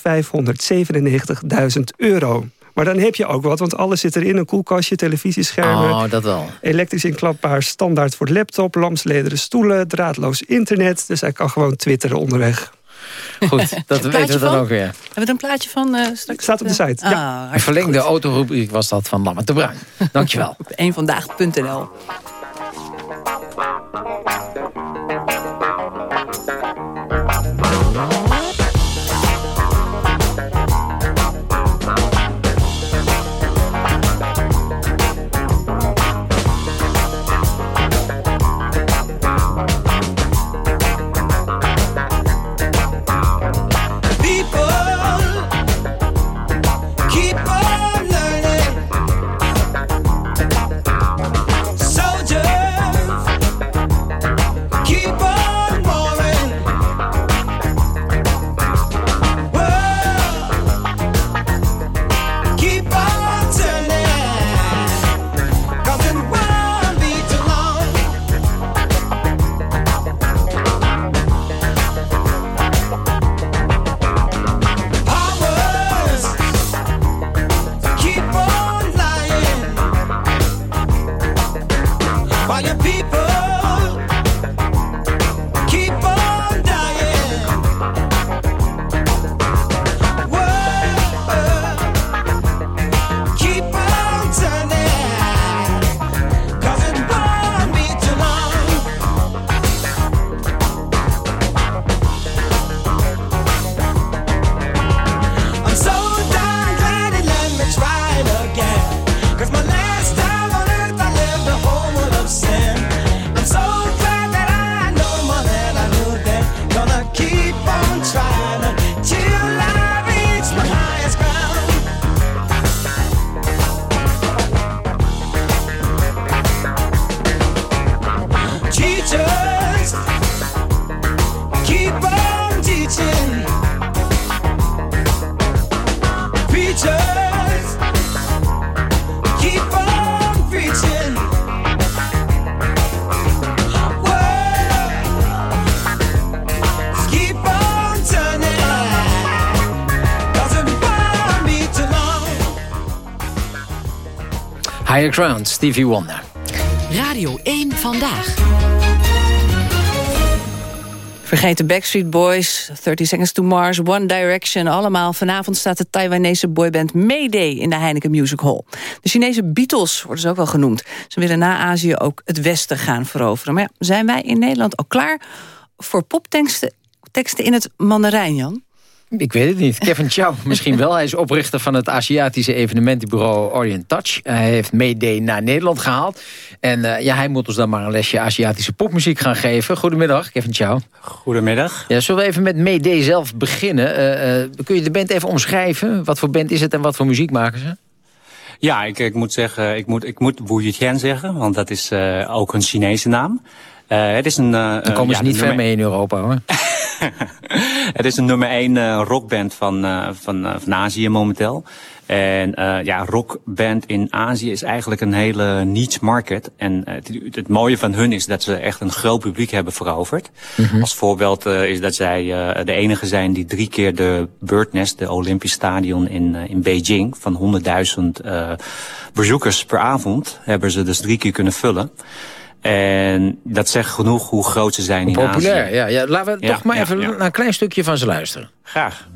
[SPEAKER 16] 597.000 euro. Maar dan heb je ook wat, want alles zit erin. Een koelkastje, televisieschermen.
[SPEAKER 3] Oh, dat wel.
[SPEAKER 16] Elektrisch inklapbaar, standaard voor de laptop. Lamslederen stoelen, draadloos internet. Dus hij kan gewoon twitteren onderweg.
[SPEAKER 3] Goed, dat weten we dan ook weer. Hebben
[SPEAKER 2] we er een plaatje van uh, straks?
[SPEAKER 16] Staat op de site,
[SPEAKER 2] ah,
[SPEAKER 16] ja.
[SPEAKER 3] Een verlengde autorubriek was dat van Lammert de Bruin. Dankjewel.
[SPEAKER 2] op eenvandaag.nl
[SPEAKER 3] Higher Ground, Stevie Wonder.
[SPEAKER 13] Radio 1 Vandaag.
[SPEAKER 2] Vergeet de Backstreet Boys, 30 Seconds to Mars, One Direction. Allemaal vanavond staat de Taiwanese boyband Mayday in de Heineken Music Hall. De Chinese Beatles worden ze ook wel genoemd. Ze willen na Azië ook het Westen gaan veroveren. Maar ja, zijn wij in Nederland al klaar voor popteksten teksten in het Mandarijn, Jan?
[SPEAKER 3] Ik weet het niet. Kevin Chow misschien wel. Hij is oprichter van het Aziatische evenementenbureau Orient Touch. Hij heeft Mayday naar Nederland gehaald. En uh, ja, hij moet ons dan maar een lesje Aziatische popmuziek gaan geven. Goedemiddag, Kevin Chow.
[SPEAKER 18] Goedemiddag.
[SPEAKER 3] Ja, zullen we even met Mayday zelf beginnen? Uh, uh, kun je de band even omschrijven? Wat voor band is het en wat voor muziek maken ze?
[SPEAKER 18] Ja, ik, ik moet zeggen, ik moet, ik moet Wu zeggen, want dat is ook een Chinese naam. Het is een,
[SPEAKER 3] Dan komen ze ja, niet ver mee in Europa hoor.
[SPEAKER 18] het is een nummer 1 uh, rockband van, uh, van, uh, van Azië momenteel. En ja, rockband in Azië is eigenlijk een hele niche market. En het, het, mooie van hun is dat ze echt een groot publiek hebben veroverd. Mm -hmm. Als voorbeeld is dat zij de enige zijn die drie keer de Birdnest, de Olympisch Stadion in, in Beijing, van 100.000 bezoekers per avond, hebben ze dus drie keer kunnen vullen. En dat zegt genoeg hoe groot ze zijn in
[SPEAKER 3] Populair,
[SPEAKER 18] Azië.
[SPEAKER 3] ja, ja. Laten we ja, toch maar ja, even ja. naar een klein stukje van ze luisteren.
[SPEAKER 18] Graag.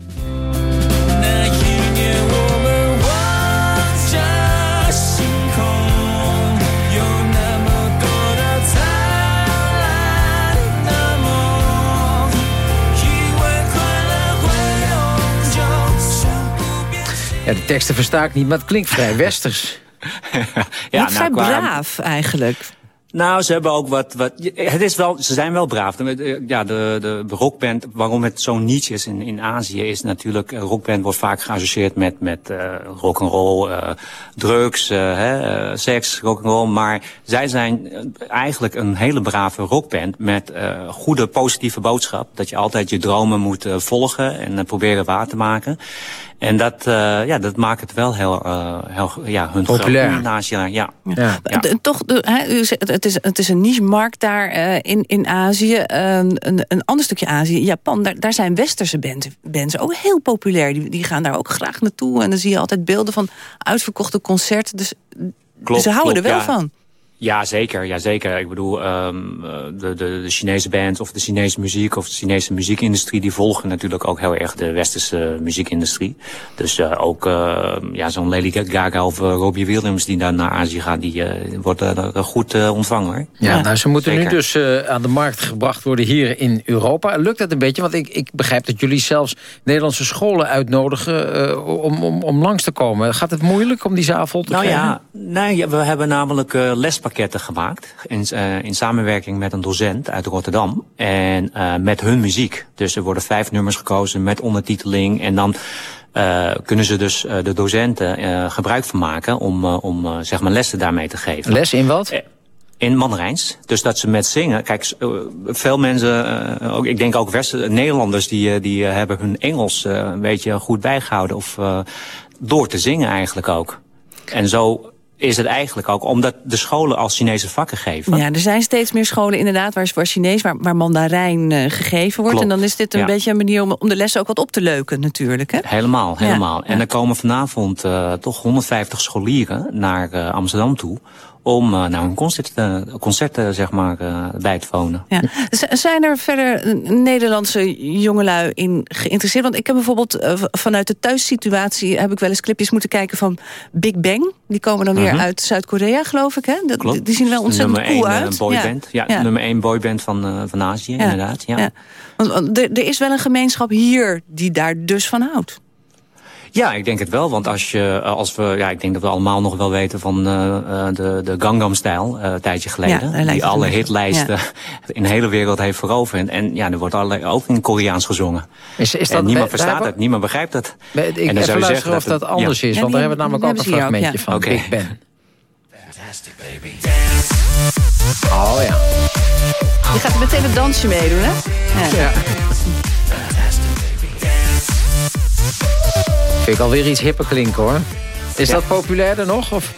[SPEAKER 3] Ja, de teksten versta ik niet, maar het klinkt vrij westers.
[SPEAKER 2] ja, nou, vrij braaf eigenlijk.
[SPEAKER 18] Nou, ze hebben ook wat, wat. Het is wel, ze zijn wel braaf. Ja, de, de rockband, waarom het zo'n niche is in, in Azië, is natuurlijk. Rockband wordt vaak geassocieerd met, met uh, rock'n'roll, uh, drugs, uh, hè, seks, rock'n'roll. Maar zij zijn eigenlijk een hele brave rockband met goede positieve boodschap. Dat je altijd je dromen moet volgen en proberen waar te maken. En dat, uh, ja, dat maakt het wel heel, uh, heel ja, hun
[SPEAKER 3] populair.
[SPEAKER 18] Naast, ja, ja.
[SPEAKER 2] ja. ja. Toch, de, het, is, het is een niche-markt daar uh, in, in Azië. een, een ander stukje Azië, Japan, daar, daar zijn westerse bands, bands ook heel populair. Die, die gaan daar ook graag naartoe. En dan zie je altijd beelden van uitverkochte concerten. Dus
[SPEAKER 18] klopt,
[SPEAKER 2] ze houden
[SPEAKER 18] klopt,
[SPEAKER 2] er wel
[SPEAKER 18] ja.
[SPEAKER 2] van.
[SPEAKER 18] Ja, zeker. Ja, zeker. Ik bedoel, um, de, de, de Chinese bands of de Chinese muziek of de Chinese muziekindustrie... die volgen natuurlijk ook heel erg de westerse muziekindustrie. Dus uh, ook uh, ja, zo'n Lady Gaga of uh, Robbie Williams die daar naar Azië gaat... die wordt goed ontvangen. Hoor.
[SPEAKER 3] Ja, ja, nou, ze moeten zeker. nu dus aan de markt gebracht worden hier in Europa. Lukt dat een beetje? Want ik, ik begrijp dat jullie zelfs Nederlandse scholen uitnodigen... om, om, om langs te komen. Gaat het moeilijk om die zaal vol te
[SPEAKER 18] nou,
[SPEAKER 3] krijgen?
[SPEAKER 18] Ja, nee, we hebben namelijk gemaakt. In, uh, in samenwerking met een docent uit Rotterdam. En uh, met hun muziek. Dus er worden vijf nummers gekozen met ondertiteling. En dan uh, kunnen ze dus de docenten gebruik van maken om, om zeg maar lessen daarmee te geven.
[SPEAKER 3] Les in wat?
[SPEAKER 18] In Mandarijns. Dus dat ze met zingen. Kijk, veel mensen, ook, ik denk ook Westen, Nederlanders, die, die hebben hun Engels een beetje goed bijgehouden. Of door te zingen eigenlijk ook. En zo is het eigenlijk ook omdat de scholen als Chinese vakken geven.
[SPEAKER 2] Ja, er zijn steeds meer scholen inderdaad waar, waar Chinees, waar, waar Mandarijn uh, gegeven wordt.
[SPEAKER 18] Klopt.
[SPEAKER 2] En dan is dit een
[SPEAKER 18] ja.
[SPEAKER 2] beetje een manier om, om de lessen ook wat op te leuken natuurlijk. Hè?
[SPEAKER 18] Helemaal, helemaal.
[SPEAKER 2] Ja.
[SPEAKER 18] En er komen vanavond uh, toch 150 scholieren naar uh, Amsterdam toe om uh, nou, een concert, uh, concerten zeg maar, uh, bij te wonen.
[SPEAKER 2] Ja. Zijn er verder Nederlandse jongelui in geïnteresseerd? Want ik heb bijvoorbeeld vanuit de thuissituatie... heb ik wel eens clipjes moeten kijken van Big Bang. Die komen dan weer
[SPEAKER 18] Mhm.
[SPEAKER 2] uit Zuid-Korea, geloof ik. Hè?
[SPEAKER 18] Klopt.
[SPEAKER 2] Die zien wel ontzettend
[SPEAKER 18] nummer
[SPEAKER 2] cool
[SPEAKER 18] één,
[SPEAKER 2] uit.
[SPEAKER 18] Boyband. Ja, ja, nummer één boyband van, van Azië, inderdaad. Ja.
[SPEAKER 2] Want, er is wel een gemeenschap hier die daar dus van houdt.
[SPEAKER 18] Ja, ik denk het wel. Want als je, eh, als we, ja, ik denk dat we allemaal nog wel weten van uh, de, de Gangnam-stijl, uh, een tijdje geleden.
[SPEAKER 2] Ja,
[SPEAKER 18] die alle
[SPEAKER 2] een
[SPEAKER 18] hitlijsten in de hele wereld heeft veroverd. En ja, er wordt alle, ook in Koreaans gezongen.
[SPEAKER 3] Is, is dat,
[SPEAKER 18] en niemand verstaat het, niemand begrijpt het.
[SPEAKER 3] Ik
[SPEAKER 18] En dan
[SPEAKER 3] even
[SPEAKER 18] zou je zeggen
[SPEAKER 3] of dat,
[SPEAKER 18] het-
[SPEAKER 3] anders
[SPEAKER 18] ja.
[SPEAKER 3] is. Want daar hebben we namelijk ook een fragmentje
[SPEAKER 2] ja.
[SPEAKER 3] van
[SPEAKER 18] Oké.
[SPEAKER 3] Big Ben. Oh ja.
[SPEAKER 2] Je gaat meteen het dansje meedoen, hè? Ja.
[SPEAKER 3] Vind ik alweer iets hipper klinken hoor. Is dat populairder nog? Of?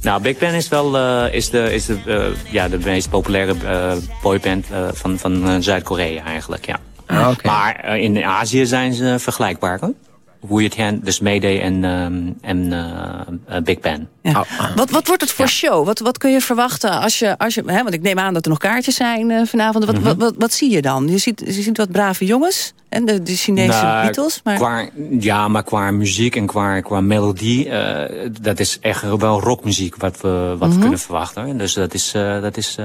[SPEAKER 18] Nou, Big Bang is wel uh, is de, is de, uh, ja, de meest populaire uh, boyband van, van Zuid-Korea eigenlijk, ja.
[SPEAKER 3] Ah, okay.
[SPEAKER 18] Maar in Azië zijn ze vergelijkbaar, hoor. Hoe je het kent, dus Mayday en, um, en Big Bang.
[SPEAKER 2] Ja. Wat, wat wordt het voor show? Wat, wat kun je verwachten als je... Als je hè, want ik neem aan dat er nog kaartjes zijn uh, vanavond. Wat,
[SPEAKER 18] Mhm.
[SPEAKER 2] wat, wat, wat, zie je dan? Je ziet, je ziet wat brave jongens. En de, de Chinese
[SPEAKER 18] Nou,
[SPEAKER 2] Beatles. Maar...
[SPEAKER 18] Qua, ja, maar qua muziek en qua, qua melodie... Uh, dat is echt wel rockmuziek wat we, wat
[SPEAKER 2] Mhm.
[SPEAKER 18] we kunnen verwachten. Dus dat is, uh, dat is,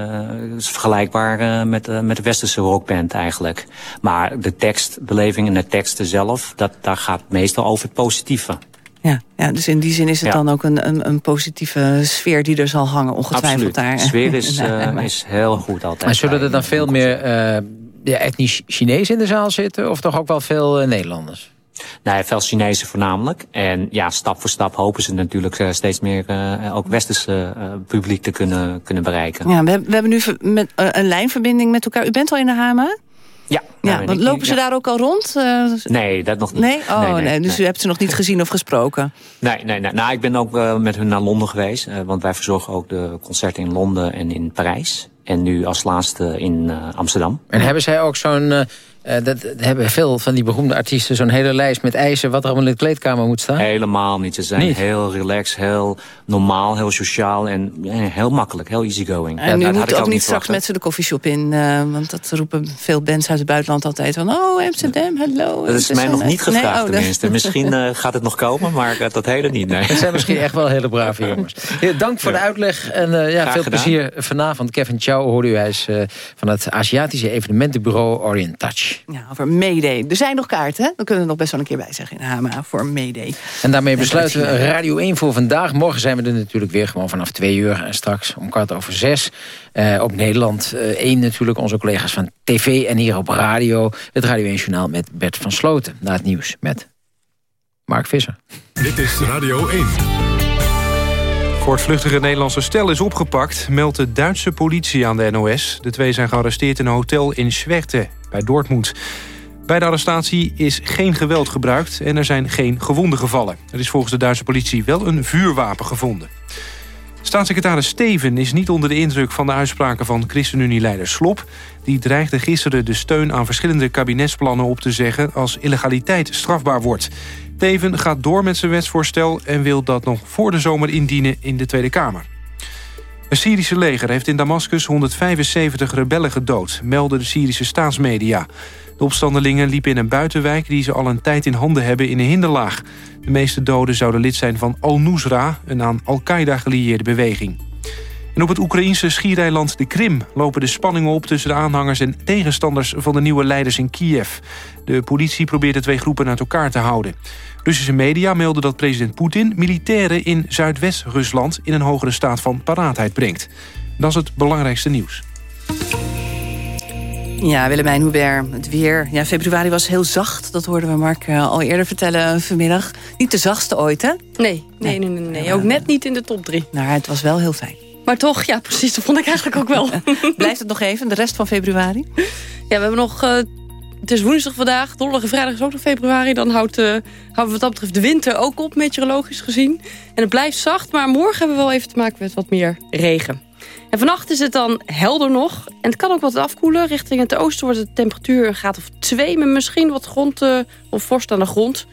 [SPEAKER 18] is vergelijkbaar met, met de westerse rockband eigenlijk. Maar de tekstbeleving en de teksten zelf... Dat, daar gaat meestal over het positieve.
[SPEAKER 2] Ja, ja, dus in die zin is het
[SPEAKER 18] Ja.
[SPEAKER 2] dan ook een, een, een positieve sfeer die er zal hangen, ongetwijfeld
[SPEAKER 18] Absoluut.
[SPEAKER 2] daar.
[SPEAKER 18] De sfeer is, uh,
[SPEAKER 2] maar-
[SPEAKER 18] is heel goed altijd.
[SPEAKER 3] En zullen er dan veel meer uh, ja, etnisch Chinees in de zaal zitten? Of toch ook wel veel uh, Nederlanders?
[SPEAKER 18] Nee, veel Chinezen voornamelijk. En ja, stap voor stap hopen ze natuurlijk uh, steeds meer uh, ook westerse uh, publiek te kunnen, kunnen bereiken.
[SPEAKER 2] Ja, we, hebben- we hebben nu met, uh, een lijnverbinding met elkaar. U bent al in de HMA?
[SPEAKER 18] Ja,
[SPEAKER 2] Ja,
[SPEAKER 18] nou, ik-
[SPEAKER 2] lopen ze
[SPEAKER 18] ja.
[SPEAKER 2] daar ook al rond? Uh,
[SPEAKER 18] Nee, dat nog niet.
[SPEAKER 2] nee? Oh, nee, Dus u hebt ze nog niet gezien of gesproken?
[SPEAKER 18] Nee, nee, nee. Nou, ik ben ook uh, met hun naar Londen geweest. Uh, want wij verzorgen ook de concerten in Londen en in Parijs. En nu als laatste in uh, Amsterdam.
[SPEAKER 3] En hebben zij ook zo'n... Uh, uh, dat, hebben veel van die beroemde artiesten zo'n hele lijst met eisen... wat er allemaal in de kleedkamer moet staan?
[SPEAKER 18] Helemaal niet. Ze zijn
[SPEAKER 3] Niet?
[SPEAKER 18] heel relaxed, heel normaal, heel sociaal en ja, heel makkelijk, heel easygoing.
[SPEAKER 2] En nu
[SPEAKER 18] dat had
[SPEAKER 2] moet
[SPEAKER 18] ik
[SPEAKER 2] ook niet
[SPEAKER 18] niet
[SPEAKER 2] straks met ze de koffieshop in. uh, want dat roepen veel bands uit het buitenland altijd van... oh, Amsterdam, hallo.
[SPEAKER 18] Dat is mij nog niet
[SPEAKER 2] Nee,
[SPEAKER 18] gevraagd
[SPEAKER 2] oh,
[SPEAKER 18] tenminste. Misschien uh, gaat het nog komen, maar uh, dat hele niet. Nee.
[SPEAKER 3] Het zijn misschien echt wel hele brave jongens. Ja, dank voor de uitleg en uh, ja,
[SPEAKER 18] Graag
[SPEAKER 3] veel
[SPEAKER 18] gedaan.
[SPEAKER 3] plezier vanavond. Kevin Chow hoorde u, hij is uh, van het Aziatische evenementenbureau Orient Touch.
[SPEAKER 2] Ja, voor Mayday. Er zijn nog kaarten, hè? Dan kunnen we er nog best wel een keer bij zeggen in Hama voor Mayday.
[SPEAKER 3] En daarmee besluiten we Radio 1 voor vandaag. Morgen zijn we er natuurlijk weer gewoon vanaf twee uur. En straks om kwart over zes uh, op Nederland uh, 1 natuurlijk. Onze collega's van tv en hier op radio. Het Radio 1 Journaal met Bert van Sloten. Na het nieuws met Mark Visser.
[SPEAKER 19] Dit is Radio 1.
[SPEAKER 4] Voortvluchtige Nederlandse stel is opgepakt, meldt de Duitse politie aan de NOS. De twee zijn gearresteerd in een hotel in Schwerte, bij Dortmund. Bij de arrestatie is geen geweld gebruikt en er zijn geen gewonden gevallen. Er is volgens de Duitse politie wel een vuurwapen gevonden. Staatssecretaris Steven is niet onder de indruk van de uitspraken van ChristenUnie-leider Slop. Die dreigde gisteren de steun aan verschillende kabinetsplannen op te zeggen als illegaliteit strafbaar wordt. Teven gaat door met zijn wetsvoorstel en wil dat nog voor de zomer indienen in de Tweede Kamer. Het Syrische leger heeft in Damascus 175 rebellen gedood, melden de Syrische staatsmedia. De opstandelingen liepen in een buitenwijk die ze al een tijd in handen hebben in een hinderlaag. De meeste doden zouden lid zijn van Al-Nusra, een aan Al-Qaeda gelieerde beweging. En op het Oekraïnse schiereiland de Krim lopen de spanningen op tussen de aanhangers en tegenstanders van de nieuwe leiders in Kiev. De politie probeert de twee groepen uit elkaar te houden. Russische media melden dat president Poetin militairen in Zuidwest-Rusland in een hogere staat van paraatheid brengt. Dat is het belangrijkste nieuws.
[SPEAKER 2] Ja, Willemijn Hubert, het weer. Ja, februari was heel zacht. Dat hoorden we Mark uh, al eerder vertellen vanmiddag. Niet de zachtste ooit, hè?
[SPEAKER 20] Nee, nee, nee, nee. nee. Ook net niet in de top drie.
[SPEAKER 2] Nou, het was wel heel fijn.
[SPEAKER 20] Maar toch, ja, precies. Dat vond ik eigenlijk ook wel.
[SPEAKER 2] Blijft het nog even, de rest van februari?
[SPEAKER 20] Ja, we hebben nog... Uh, het is woensdag vandaag, donderdag en vrijdag is ook nog februari. Dan houdt, uh, houden we wat dat betreft de winter ook op, meteorologisch gezien. En het blijft zacht, maar morgen hebben we wel even te maken met wat meer regen. En vannacht is het dan helder nog. En het kan ook wat afkoelen. Richting het oosten wordt de temperatuur een graad of 2... met misschien wat grond uh, of vorst aan de grond.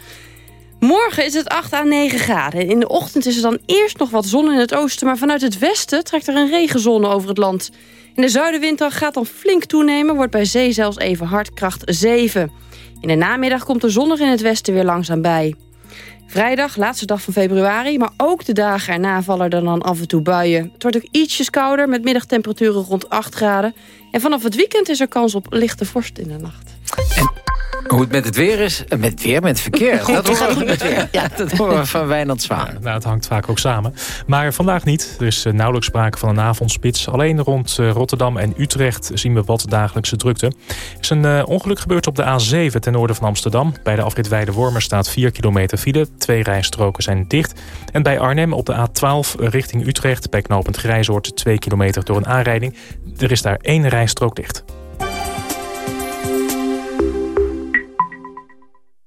[SPEAKER 20] Morgen is het 8 à 9 graden. In de ochtend is er dan eerst nog wat zon in het oosten... maar vanuit het westen trekt er een regenzone over het land. En de zuidenwind gaat dan flink toenemen... wordt bij zee zelfs even hard, kracht 7. In de namiddag komt de zon er in het westen weer langzaam bij. Vrijdag, laatste dag van februari, maar ook de dagen erna vallen er dan af en toe buien. Het wordt ook ietsjes kouder met middagtemperaturen rond 8 graden. En vanaf het weekend is er kans op lichte vorst in de nacht.
[SPEAKER 3] Hoe het met het weer is, eh, met het weer, met het verkeer. Dat horen we, met weer. Ja, dat horen we van Wijnand Zwaan.
[SPEAKER 7] nou, het hangt vaak ook samen. Maar vandaag niet. Er is eh, nauwelijks sprake van een avondspits. Alleen rond eh, Rotterdam en Utrecht zien we wat dagelijkse drukte. Er is een ongeluk gebeurd op de A7 ten noorden van Amsterdam. Bij de afrit Weide-Wormer staat 4 kilometer file. Twee rijstroken zijn dicht. En bij Arnhem op de A12 richting Utrecht... bij knooppunt Grijzoord 2 kilometer door een aanrijding. Er is daar één rijstrook dicht.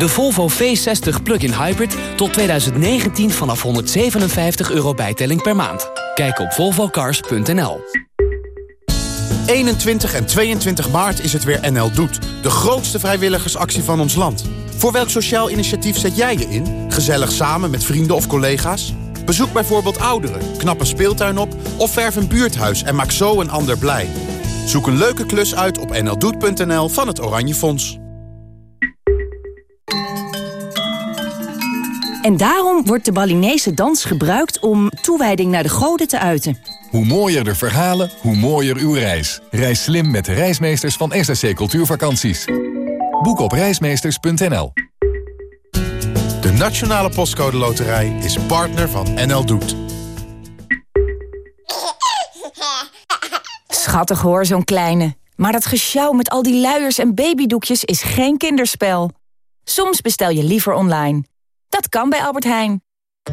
[SPEAKER 21] De Volvo V60 Plug-in Hybrid tot 2019 vanaf 157 euro bijtelling per maand. Kijk op volvocars.nl.
[SPEAKER 12] 21 en 22 maart is het weer NL Doet. De grootste vrijwilligersactie van ons land. Voor welk sociaal initiatief zet jij je in? Gezellig samen met vrienden of collega's? Bezoek bijvoorbeeld ouderen, knap een speeltuin op... of verf een buurthuis en maak zo een ander blij. Zoek een leuke klus uit op nldoet.nl van het Oranje Fonds.
[SPEAKER 11] En daarom wordt de Balinese dans gebruikt om toewijding naar de goden te uiten.
[SPEAKER 1] Hoe mooier de verhalen, hoe mooier uw reis. Reis slim met de reismeesters van SSC Cultuurvakanties. Boek op reismeesters.nl
[SPEAKER 12] De Nationale Postcode Loterij is partner van NL Doet.
[SPEAKER 11] Schattig hoor, zo'n kleine. Maar dat gesjouw met al die luiers en babydoekjes is geen kinderspel. Soms bestel je liever online. Dat kan bij Albert Heijn.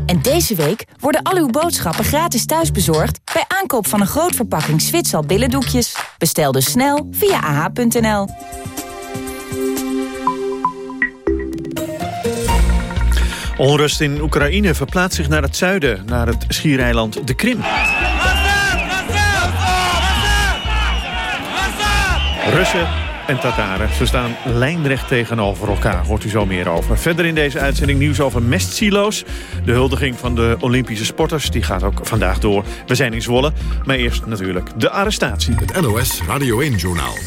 [SPEAKER 22] En deze week worden al uw boodschappen gratis thuisbezorgd... bij aankoop van een groot verpakking Zwitsal billendoekjes. Bestel dus snel via ah.nl.
[SPEAKER 23] Onrust in Oekraïne verplaatst zich naar het zuiden, naar het schiereiland de Krim. Russen en Tataren. Ze staan lijnrecht tegenover elkaar. Hoort u zo meer over. Verder in deze uitzending nieuws over mestsilo's. De huldiging van de Olympische sporters die gaat ook vandaag door. We zijn in Zwolle, maar eerst natuurlijk de arrestatie.
[SPEAKER 1] Het NOS Radio 1-journaal.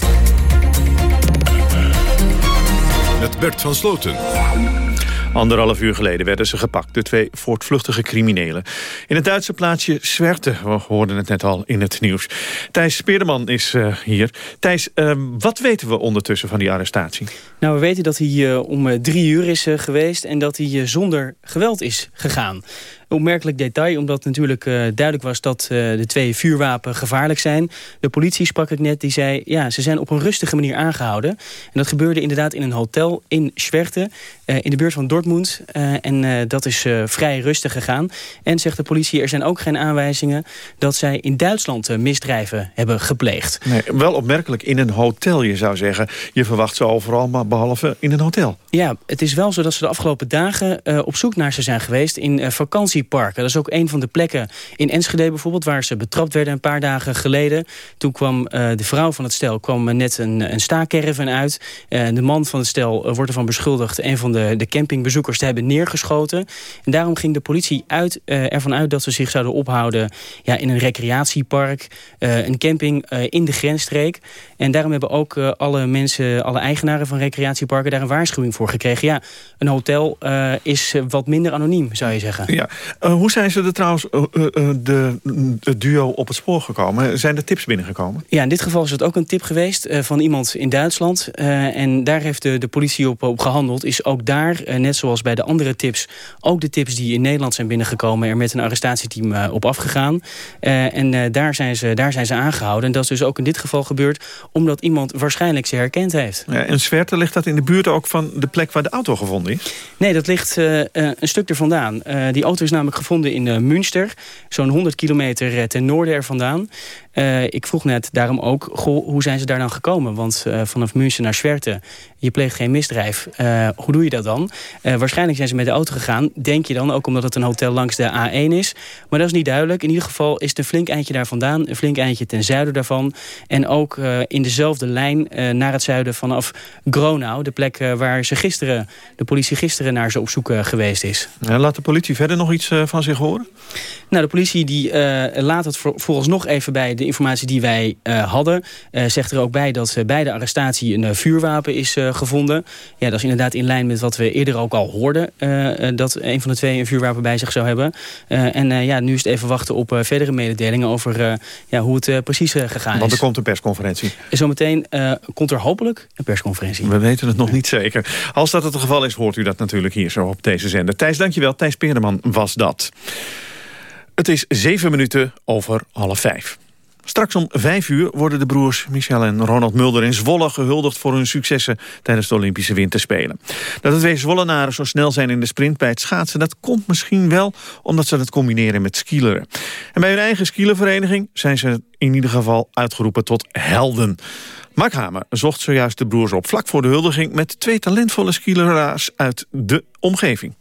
[SPEAKER 1] Met Bert van Sloten.
[SPEAKER 23] Anderhalf uur geleden werden ze gepakt, de twee voortvluchtige criminelen. In het Duitse plaatsje Zwerte, we hoorden het net al in het nieuws. Thijs Speerderman is uh, hier. Thijs, uh, wat weten we ondertussen van die arrestatie?
[SPEAKER 14] Nou, we weten dat hij uh, om drie uur is geweest en dat hij zonder geweld is gegaan. Opmerkelijk detail, omdat natuurlijk uh, duidelijk was dat uh, de twee vuurwapen gevaarlijk zijn. De politie, sprak ik net, die zei... ja, ze zijn op een rustige manier aangehouden. En dat gebeurde inderdaad in een hotel in Schwerte, uh, in de buurt van Dortmund. en dat is vrij rustig gegaan. En zegt de politie, er zijn ook geen aanwijzingen... dat zij in Duitsland misdrijven hebben gepleegd.
[SPEAKER 23] Nee, wel opmerkelijk in een hotel, je zou zeggen. Je verwacht ze overal, maar behalve in een hotel.
[SPEAKER 14] Ja, het is wel zo dat ze de afgelopen dagen op zoek naar ze zijn geweest... in vakantie vakantieparken. Dat is ook een van de plekken in Enschede bijvoorbeeld... waar ze betrapt werden een paar dagen geleden. Toen kwam uh, de vrouw van het stel kwam net een, een staakerven uit. Uh, de man van het stel uh, wordt ervan beschuldigd... een van de, de campingbezoekers te hebben neergeschoten. En daarom ging de politie uit, ervan uit dat ze zich zouden ophouden... Ja, in een recreatiepark, een camping in de grensstreek. En daarom hebben ook alle mensen, alle eigenaren van recreatieparken... daar een waarschuwing voor gekregen. Ja, een hotel is wat minder anoniem, zou je zeggen.
[SPEAKER 23] Ja, Uh, hoe zijn ze er trouwens, uh, uh, de, het duo op het spoor gekomen? Zijn er tips binnengekomen?
[SPEAKER 14] Ja, in dit geval is het ook een tip geweest van iemand in Duitsland. en daar heeft de, de politie op, op gehandeld. Is ook daar, net zoals bij de andere tips... ook de tips die in Nederland zijn binnengekomen... er met een arrestatieteam op afgegaan. en daar, zijn ze, daar zijn ze aangehouden. En dat is dus ook in dit geval gebeurd... omdat iemand waarschijnlijk ze herkend heeft.
[SPEAKER 23] Ja, en Zwerte ligt dat in de buurt ook van de plek waar de auto gevonden is?
[SPEAKER 14] Nee, dat ligt een stuk er vandaan. die auto is namelijk gevonden in uh, Münster. Zo'n 100 kilometer uh, ten noorden er vandaan. Uh, ik vroeg net daarom ook, goh, hoe zijn ze daar dan gekomen? Want vanaf Münster naar Zwerte, je pleegt geen misdrijf. hoe doe je dat dan? waarschijnlijk zijn ze met de auto gegaan. Denk je dan, ook omdat het een hotel langs de A1 is. Maar dat is niet duidelijk. In ieder geval is het een flink eindje daar vandaan. Een flink eindje ten zuiden daarvan. En ook in dezelfde lijn naar het zuiden vanaf Gronau. De plek waar ze gisteren, de politie gisteren naar ze op zoek geweest is.
[SPEAKER 23] Ja, laat de politie verder nog iets van zich horen?
[SPEAKER 14] Nou, de politie die, laat het voor, vooralsnog even bij de informatie die wij uh, hadden. zegt er ook bij dat bij de arrestatie een vuurwapen is gevonden. Ja, dat is inderdaad in lijn met wat we eerder ook al hoorden. dat een van de twee een vuurwapen bij zich zou hebben. en ja, nu is het even wachten op verdere mededelingen over ja, hoe het precies gegaan is.
[SPEAKER 23] Want er komt een persconferentie.
[SPEAKER 14] Zometeen komt er hopelijk een persconferentie.
[SPEAKER 23] We weten het nog niet zeker. Als dat het geval is, hoort u dat natuurlijk hier zo op deze zender. Thijs, dankjewel. Thijs Peerderman was dat. Het is zeven minuten over half vijf. Straks om vijf uur worden de broers Michel en Ronald Mulder in Zwolle gehuldigd voor hun successen tijdens de Olympische Winterspelen. Dat het twee Zwollenaren zo snel zijn in de sprint bij het schaatsen, dat komt misschien wel omdat ze het combineren met skileren. En bij hun eigen skielervereniging zijn ze in ieder geval uitgeroepen tot helden. Mark Hamer zocht zojuist de broers op vlak voor de huldiging met twee talentvolle skileraars uit de omgeving.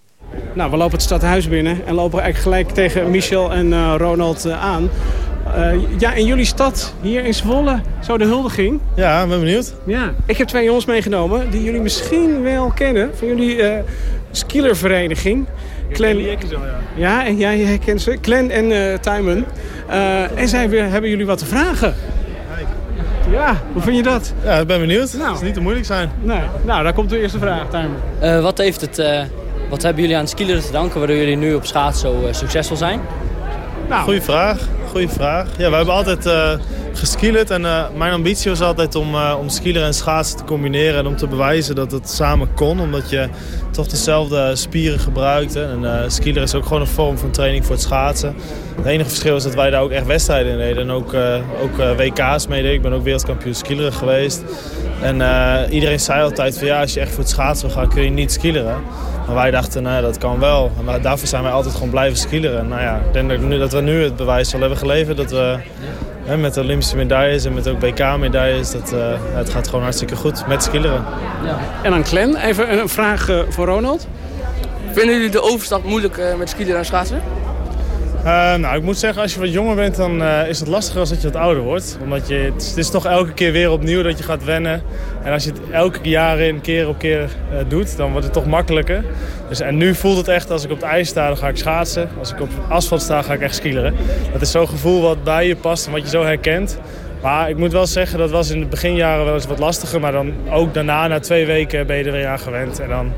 [SPEAKER 24] Nou, we lopen het stadhuis binnen en lopen eigenlijk gelijk tegen Michel en uh, Ronald uh, aan. Uh, ja, in jullie stad, hier in Zwolle, zo de huldiging.
[SPEAKER 25] Ja, ben benieuwd.
[SPEAKER 24] Ja, ik heb twee jongens meegenomen die jullie misschien wel kennen. Van jullie skielervereniging.
[SPEAKER 25] Clan... ja.
[SPEAKER 24] Ja, en jij herkent ze. Glenn en Timon. en zij hebben jullie wat te vragen. Ja, hoe vind je dat?
[SPEAKER 25] Ja, ik ben benieuwd. Nou. Het is niet te moeilijk zijn.
[SPEAKER 24] Nee. Nou, daar komt de eerste vraag, Timon.
[SPEAKER 26] wat heeft het wat hebben jullie aan het skileren te danken waardoor jullie nu op schaats zo uh, succesvol zijn?
[SPEAKER 25] Nou. Goeie vraag, goeie vraag. Ja, we hebben altijd uh, geskielerd. En uh, mijn ambitie was altijd om, uh, om skileren en schaatsen te combineren. En om te bewijzen dat het samen kon. Omdat je toch dezelfde spieren gebruikt. En uh, is ook gewoon een vorm van training voor het schaatsen. Het enige verschil is dat wij daar ook echt wedstrijden in deden. En ook, ook WK's mee Ik ben ook wereldkampioen skileren geweest. En iedereen zei altijd van ja, als je echt voor het schaatsen wil gaan kun je niet skileren. Maar wij dachten, nou, dat kan wel. En daarvoor zijn wij altijd gewoon blijven skileren. Nou ja, ik denk dat, nu, dat we nu het bewijs al hebben geleverd dat we hè, met de Olympische medailles en met ook WK-medailles, dat uh, het gaat gewoon hartstikke goed met skileren.
[SPEAKER 24] Ja. En aan Clem, even een vraag uh, voor Ronald.
[SPEAKER 27] Vinden jullie de overstap moeilijk uh, met skileren en schaatsen?
[SPEAKER 25] Uh, nou, ik moet zeggen, als je wat jonger bent, dan uh, is het lastiger als dat je wat ouder wordt. Omdat je, het, is, toch elke keer weer opnieuw dat je gaat wennen. En als je het elke jaar in, keer op keer uh, doet, dan wordt het toch makkelijker. Dus, en nu voelt het echt, als ik op het ijs sta, dan ga ik schaatsen. Als ik op asfalt sta, ga ik echt skileren. Dat is zo'n gevoel wat bij je past en wat je zo herkent. Maar ik moet wel zeggen, dat was in de beginjaren wel eens wat lastiger. Maar dan ook daarna, na twee weken, ben je er weer aan gewend. En dan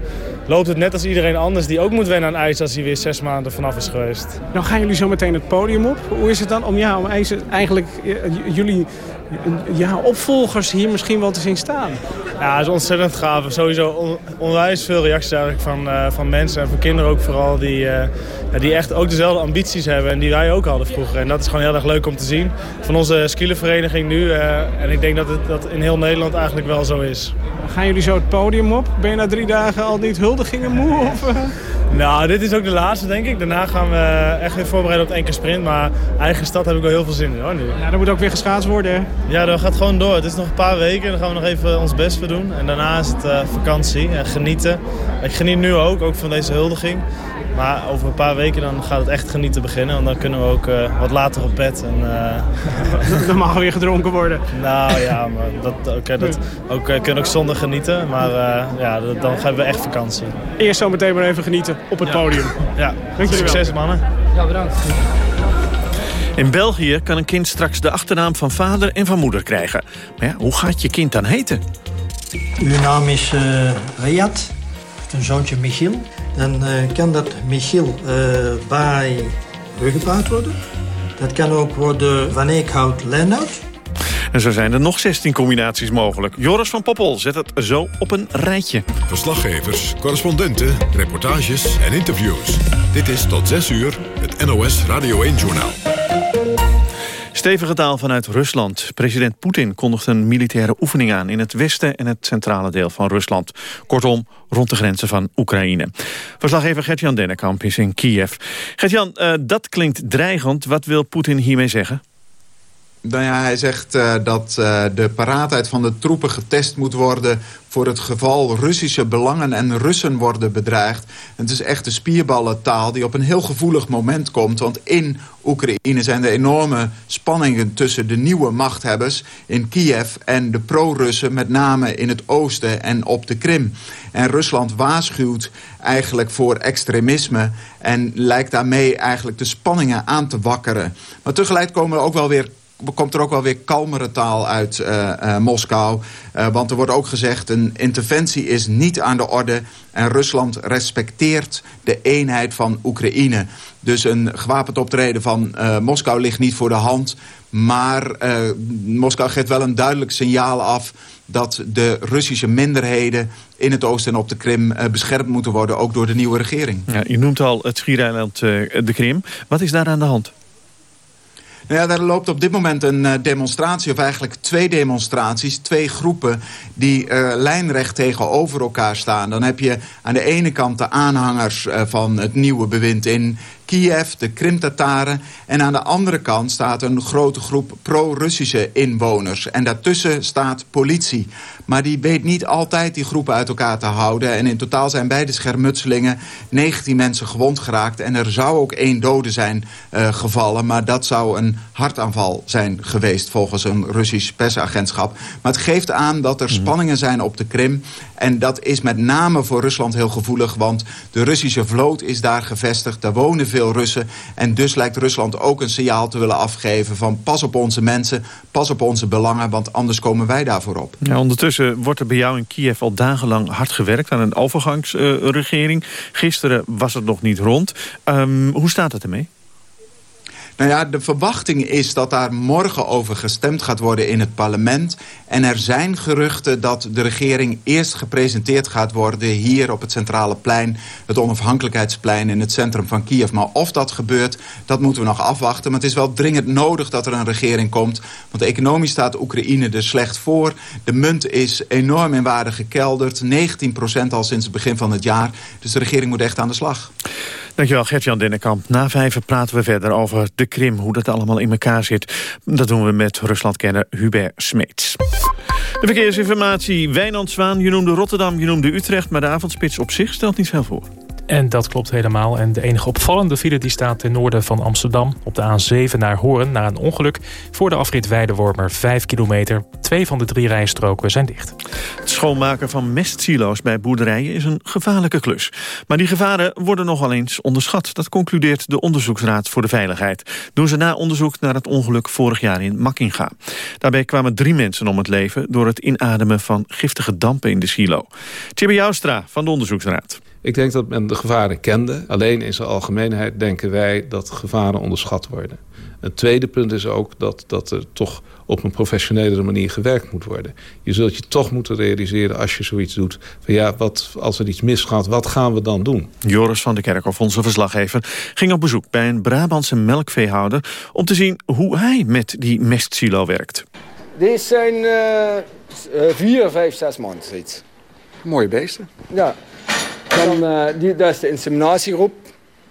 [SPEAKER 25] loopt het net als iedereen anders die ook moet wennen aan ijs... als hij weer zes maanden vanaf is geweest.
[SPEAKER 24] Nou gaan jullie zo meteen het podium op. Hoe is het dan om, ja, om eigenlijk jullie ja, opvolgers hier misschien wel te zien staan?
[SPEAKER 25] Ja, het is ontzettend gaaf. Sowieso onwijs veel reacties eigenlijk van, uh, van mensen en van kinderen ook vooral... Die, uh, ja, die echt ook dezelfde ambities hebben en die wij ook hadden vroeger. En dat is gewoon heel erg leuk om te zien. Van onze skielenvereniging nu. Uh, en ik denk dat het dat in heel Nederland eigenlijk wel zo is.
[SPEAKER 24] Gaan jullie zo het podium op? Ben je na drie dagen al niet huldigingen moe? Of,
[SPEAKER 25] Nou, dit is ook de laatste, denk ik. Daarna gaan we echt weer voorbereiden op het enkele sprint. Maar eigen stad heb ik wel heel veel zin in hoor, nu.
[SPEAKER 24] Ja, dat moet ook weer geschaatst worden, hè?
[SPEAKER 25] Ja, dat gaat gewoon door. Het is nog een paar weken. Dan gaan we nog even ons best voor doen. En daarna is het uh, vakantie en genieten. Ik geniet nu ook, ook van deze huldiging. Maar over een paar weken dan gaat het echt genieten beginnen. Want dan kunnen we ook uh, wat later op bed. En,
[SPEAKER 24] uh... dan mag er weer gedronken worden.
[SPEAKER 25] Nou ja, maar dat, okay, dat ook, uh, kunnen ook zonder genieten. Maar ja, dat, dan hebben we echt vakantie.
[SPEAKER 24] Eerst zo meteen maar even genieten op het
[SPEAKER 25] ja.
[SPEAKER 24] podium.
[SPEAKER 25] Ja, succes mannen.
[SPEAKER 27] Ja, bedankt.
[SPEAKER 23] In België kan een kind straks de achternaam van vader en van moeder krijgen. Maar ja, hoe gaat je kind dan heten?
[SPEAKER 28] Uw naam is uh, Riyad, een zoontje Michiel. Dan uh, kan dat Michiel uh, bij ruggenpaard worden. Dat kan ook worden Van Eekhout Lennart.
[SPEAKER 23] En zo zijn er nog 16 combinaties mogelijk. Joris van Poppel zet het zo op een rijtje.
[SPEAKER 1] Verslaggevers, correspondenten, reportages en interviews. Dit is tot 6 uur het NOS Radio 1-journaal.
[SPEAKER 23] Stevige taal vanuit Rusland. President Poetin kondigt een militaire oefening aan... in het westen en het centrale deel van Rusland. Kortom, rond de grenzen van Oekraïne. Verslaggever Gert-Jan Dennekamp is in Kiev. Gert-Jan, uh, dat klinkt dreigend. Wat wil Poetin hiermee zeggen?
[SPEAKER 29] Nou ja, hij zegt uh, dat uh, de paraatheid van de troepen getest moet worden... voor het geval Russische belangen en Russen worden bedreigd. Het is echt de spierballentaal die op een heel gevoelig moment komt. Want in Oekraïne zijn er enorme spanningen tussen de nieuwe machthebbers... in Kiev en de pro-Russen, met name in het oosten en op de Krim. En Rusland waarschuwt eigenlijk voor extremisme... en lijkt daarmee eigenlijk de spanningen aan te wakkeren. Maar tegelijk komen er ook wel weer komt er ook wel weer kalmere taal uit uh, uh, Moskou. Uh, want er wordt ook gezegd, een interventie is niet aan de orde... en Rusland respecteert de eenheid van Oekraïne. Dus een gewapend optreden van Moskou ligt niet voor de hand... maar Moskou geeft wel een duidelijk signaal af... dat de Russische minderheden in het oosten en op de Krim beschermd moeten worden... ook door de nieuwe regering.
[SPEAKER 23] Ja, je noemt al het schiereiland de Krim. Wat is daar aan de hand?
[SPEAKER 29] Ja, daar loopt op dit moment een uh, demonstratie, of eigenlijk twee demonstraties. Twee groepen die uh, lijnrecht tegenover elkaar staan. Dan heb je aan de ene kant de aanhangers uh, van het nieuwe bewind in Kiev, de Krim-Tataren. En aan de andere kant staat een grote groep pro-Russische inwoners. En daartussen staat politie. Maar die weet niet altijd die groepen uit elkaar te houden. En in totaal zijn bij de schermutselingen 19 mensen gewond geraakt. En er zou ook één dode zijn uh, gevallen. Maar dat zou een hartaanval zijn geweest volgens een Russisch persagentschap. Maar het geeft aan dat er spanningen zijn op de Krim. En dat is met name voor Rusland heel gevoelig. Want de Russische vloot is daar gevestigd. Daar wonen veel Russen. En dus lijkt Rusland ook een signaal te willen afgeven van pas op onze mensen, pas op onze belangen, want anders komen wij daarvoor op.
[SPEAKER 23] Ja, ondertussen wordt er bij jou in Kiev al dagenlang hard gewerkt aan een overgangsregering. Gisteren was het nog niet rond. Um, hoe staat het ermee?
[SPEAKER 29] Nou ja, de verwachting is dat daar morgen over gestemd gaat worden in het parlement. En er zijn geruchten dat de regering eerst gepresenteerd gaat worden... hier op het centrale plein, het onafhankelijkheidsplein in het centrum van Kiev. Maar of dat gebeurt, dat moeten we nog afwachten. Maar het is wel dringend nodig dat er een regering komt. Want economisch staat Oekraïne er slecht voor. De munt is enorm in waarde gekelderd. 19% al sinds het begin van het jaar. Dus de regering moet echt aan de slag.
[SPEAKER 23] Dankjewel, Gert-Jan Dennekamp. Na vijf praten we verder over de Krim, hoe dat allemaal in elkaar zit. Dat doen we met Ruslandkenner Hubert Smeets. De verkeersinformatie, Wijnand Zwaan, je noemde Rotterdam, je noemde Utrecht... maar de avondspits op zich stelt niet veel voor.
[SPEAKER 7] En dat klopt helemaal. En de enige opvallende file die staat ten noorden van Amsterdam... op de A7 naar Hoorn na een ongeluk. Voor de afrit Weidewormer 5 kilometer. Twee van de drie rijstroken zijn dicht.
[SPEAKER 23] Het schoonmaken van mestsilo's bij boerderijen is een gevaarlijke klus. Maar die gevaren worden nogal eens onderschat. Dat concludeert de Onderzoeksraad voor de Veiligheid. Doen ze na onderzoek naar het ongeluk vorig jaar in Makkinga. Daarbij kwamen drie mensen om het leven... door het inademen van giftige dampen in de silo. Thierry Joustra van de Onderzoeksraad.
[SPEAKER 30] Ik denk dat men de gevaren kende. Alleen in zijn algemeenheid denken wij dat gevaren onderschat worden. Een tweede punt is ook dat, dat er toch op een professionele manier gewerkt moet worden. Je zult je toch moeten realiseren als je zoiets doet... van ja, wat, als er iets misgaat, wat gaan we dan doen?
[SPEAKER 23] Joris van der Kerkhoff, onze verslaggever, ging op bezoek bij een Brabantse melkveehouder... om te zien hoe hij met die mestsilo werkt.
[SPEAKER 31] Deze zijn uh, vier, vijf, zes maanden zoiets.
[SPEAKER 32] Mooie beesten.
[SPEAKER 31] Ja, dan, uh, die, dat is de inseminatiegroep.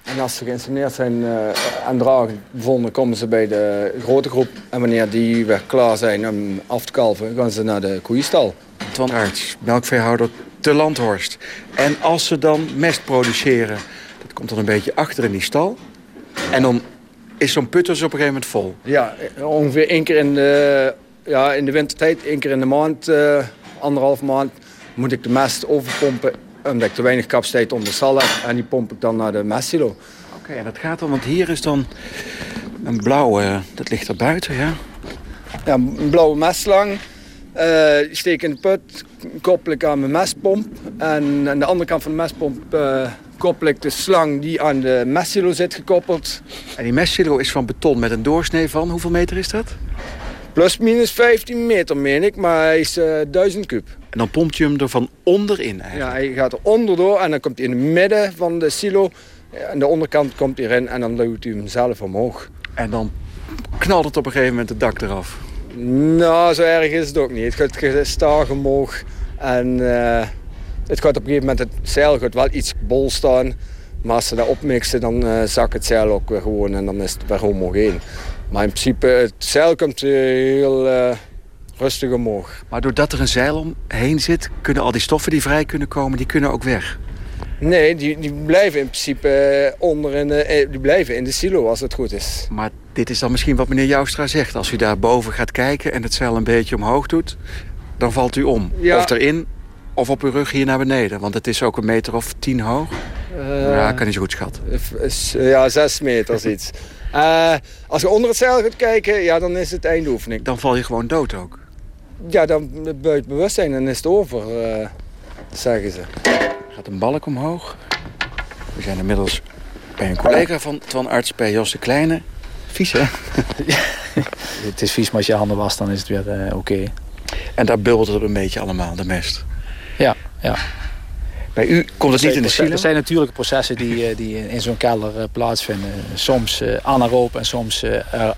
[SPEAKER 31] En als ze geïnsemineerd zijn uh, en dragen bevonden, komen ze bij de grote groep. En wanneer die weer klaar zijn om af te kalven, gaan ze naar de koeienstal.
[SPEAKER 32] Twan Aerts, melkveehouder te Landhorst. En als ze dan mest produceren, dat komt dan een beetje achter in die stal. En dan is zo'n put dus op een gegeven moment vol.
[SPEAKER 31] Ja, ongeveer één keer in de, ja, in de wintertijd, één keer in de maand, uh, anderhalf maand, moet ik de mest overpompen omdat ik te weinig capaciteit onder stal heb. En die pomp ik dan naar de mestsilo.
[SPEAKER 32] Oké, en dat gaat dan, want hier is dan een blauwe, dat ligt er buiten, ja?
[SPEAKER 31] Ja, een blauwe mestslang. Uh, die steek in de put, koppel ik aan mijn mestpomp. En aan de andere kant van de mestpomp uh, koppel ik de slang die aan de mestsilo zit gekoppeld.
[SPEAKER 32] En die mestsilo is van beton met een doorsnee van, hoeveel meter is dat?
[SPEAKER 31] Plus minus 15 meter, meen ik, maar hij is uh, 1000 kub.
[SPEAKER 32] En dan pompt je hem er van onderin eigenlijk?
[SPEAKER 31] Ja, hij gaat er onderdoor en dan komt hij in het midden van de silo. Aan de onderkant komt hij erin en dan duwt hij hem zelf omhoog.
[SPEAKER 32] En dan knalt het op een gegeven moment het dak eraf?
[SPEAKER 31] Nou, zo erg is het ook niet. Het gaat gestaag omhoog. En uh, het gaat op een gegeven moment, het zeil gaat wel iets bol staan. Maar als ze dat opmixen, dan uh, zakt het zeil ook weer gewoon en dan is het weer homogeen. Maar in principe, het zeil komt heel uh, rustig omhoog.
[SPEAKER 32] Maar doordat er een zeil omheen zit, kunnen al die stoffen die vrij kunnen komen, die kunnen ook weg?
[SPEAKER 31] Nee, die, die blijven in principe onder in de, die blijven in de silo als het goed is.
[SPEAKER 32] Maar dit is dan misschien wat meneer Joustra zegt. Als u daar boven gaat kijken en het zeil een beetje omhoog doet, dan valt u om.
[SPEAKER 31] Ja.
[SPEAKER 32] Of erin, of op uw rug hier naar beneden. Want het is ook een meter of tien hoog. Uh, ja, kan niet zo goed schatten.
[SPEAKER 31] Ja, zes meter zoiets. Uh, als je onder het zeil gaat kijken, ja, dan is het eindoefening.
[SPEAKER 32] Dan val je gewoon dood ook?
[SPEAKER 31] Ja, dan buiten bewustzijn en is het over, uh, zeggen ze.
[SPEAKER 32] Er gaat een balk omhoog. We zijn inmiddels bij een collega van Twan Arts, bij Jos de Kleine. Vies, hè?
[SPEAKER 33] het is vies, maar als je handen wast, dan is het weer uh, oké. Okay.
[SPEAKER 32] En daar bubbelt het een beetje allemaal, de mest?
[SPEAKER 33] Ja, ja.
[SPEAKER 32] Bij u komt het niet in de silo?
[SPEAKER 33] Er zijn natuurlijke processen die, die in zo'n kelder plaatsvinden. Soms uh, anaeroop en soms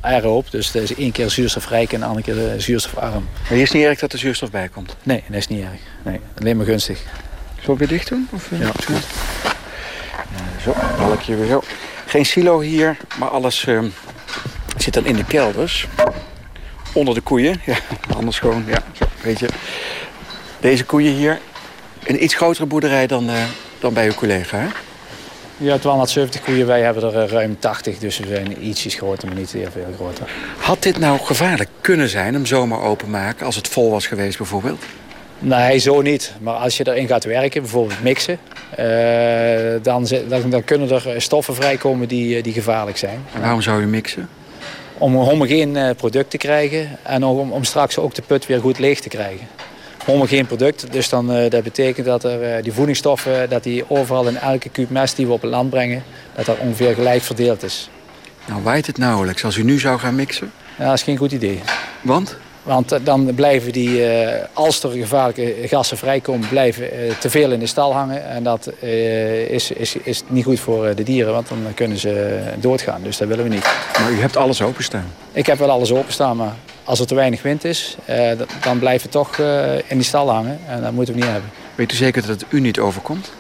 [SPEAKER 33] aeroop. Dus er is één keer zuurstofrijk en de andere keer zuurstofarm.
[SPEAKER 32] Maar hier is niet erg dat er zuurstof bij komt?
[SPEAKER 33] Nee, dat is niet erg. Nee, alleen maar gunstig.
[SPEAKER 32] Zullen we weer dicht doen? Of,
[SPEAKER 33] ja.
[SPEAKER 32] Zo, balkje weer zo. Geen silo hier, maar alles uh, zit dan in de kelders. Onder de koeien. Ja, anders gewoon, ja, zo, weet je. Deze koeien hier, een iets grotere boerderij dan, uh, dan bij uw collega, hè?
[SPEAKER 33] Ja, 270 koeien. Wij hebben er ruim 80, dus we zijn ietsjes groter, maar niet heel veel groter.
[SPEAKER 32] Had dit nou gevaarlijk kunnen zijn, om zomaar openmaken... als het vol was geweest bijvoorbeeld?
[SPEAKER 33] Nee, zo niet. Maar als je erin gaat werken, bijvoorbeeld mixen... Dan, dan, dan, kunnen er stoffen vrijkomen die, die gevaarlijk zijn.
[SPEAKER 32] En waarom zou je mixen?
[SPEAKER 33] Om een homogeen product te krijgen en om, om straks ook de put weer goed leeg te krijgen homogeen product. Dus dan, uh, dat betekent dat er, uh, die voedingsstoffen dat die overal in elke kuub mest die we op het land brengen... dat dat ongeveer gelijk verdeeld is.
[SPEAKER 32] Nou waait het nauwelijks. Als u nu zou gaan mixen?
[SPEAKER 33] Ja, dat is geen goed idee.
[SPEAKER 32] Want?
[SPEAKER 33] Want dan blijven die, als er gevaarlijke gassen vrijkomen, blijven te veel in de stal hangen. En dat is, is, is niet goed voor de dieren, want dan kunnen ze doodgaan. Dus dat willen we niet.
[SPEAKER 32] Maar u hebt alles openstaan?
[SPEAKER 33] Ik heb wel alles openstaan, maar als er te weinig wind is, dan blijven we toch in die stal hangen. En dat moeten we niet hebben.
[SPEAKER 32] Weet u zeker dat het u niet overkomt?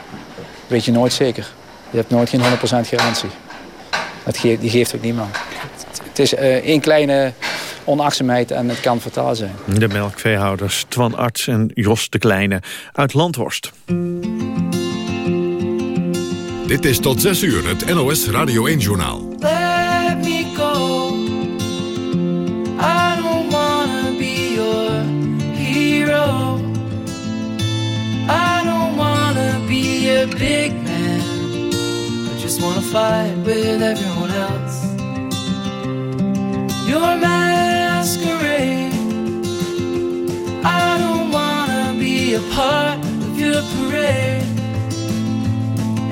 [SPEAKER 33] Weet je nooit zeker. Je hebt nooit geen 100% garantie. Dat geeft, die geeft ook niemand. Het is één kleine onachtzaamheid en het kan fataal zijn.
[SPEAKER 23] De melkveehouders Twan Arts en Jos de Kleine uit Landhorst.
[SPEAKER 1] Dit is tot 6 uur het NOS Radio 1-journaal.
[SPEAKER 34] A big man. I just wanna fight with everyone else. Your masquerade. I don't wanna be a part of your parade.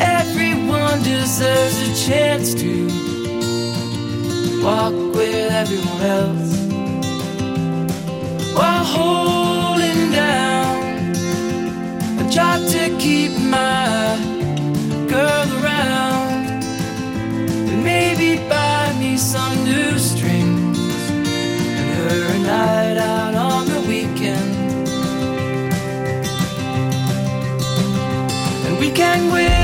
[SPEAKER 34] Everyone deserves a chance to walk with everyone else while holding down job to keep my girl around. And maybe buy me some new strings. And her a night out on the weekend. And we can whisper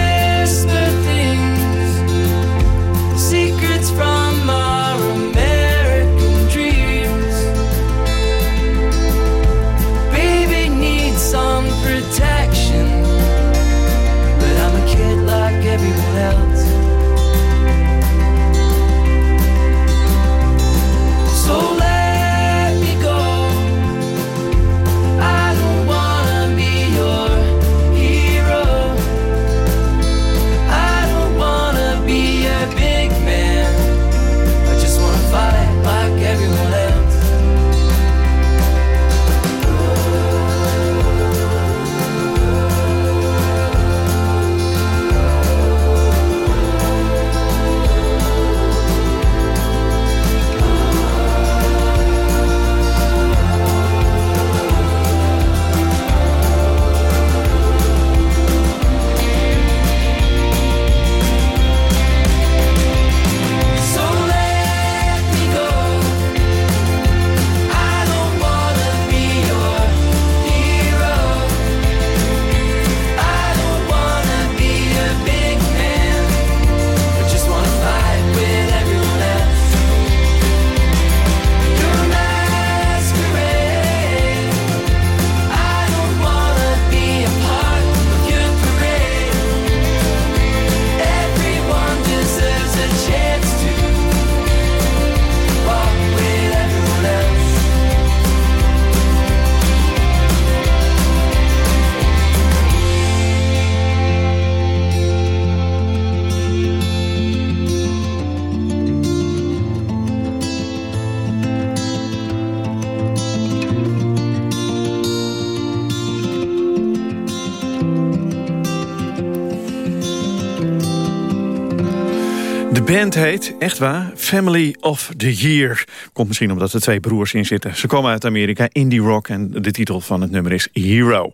[SPEAKER 23] band heet, echt waar, Family of the Year. Komt misschien omdat er twee broers in zitten. Ze komen uit Amerika, indie rock en de titel van het nummer is Hero.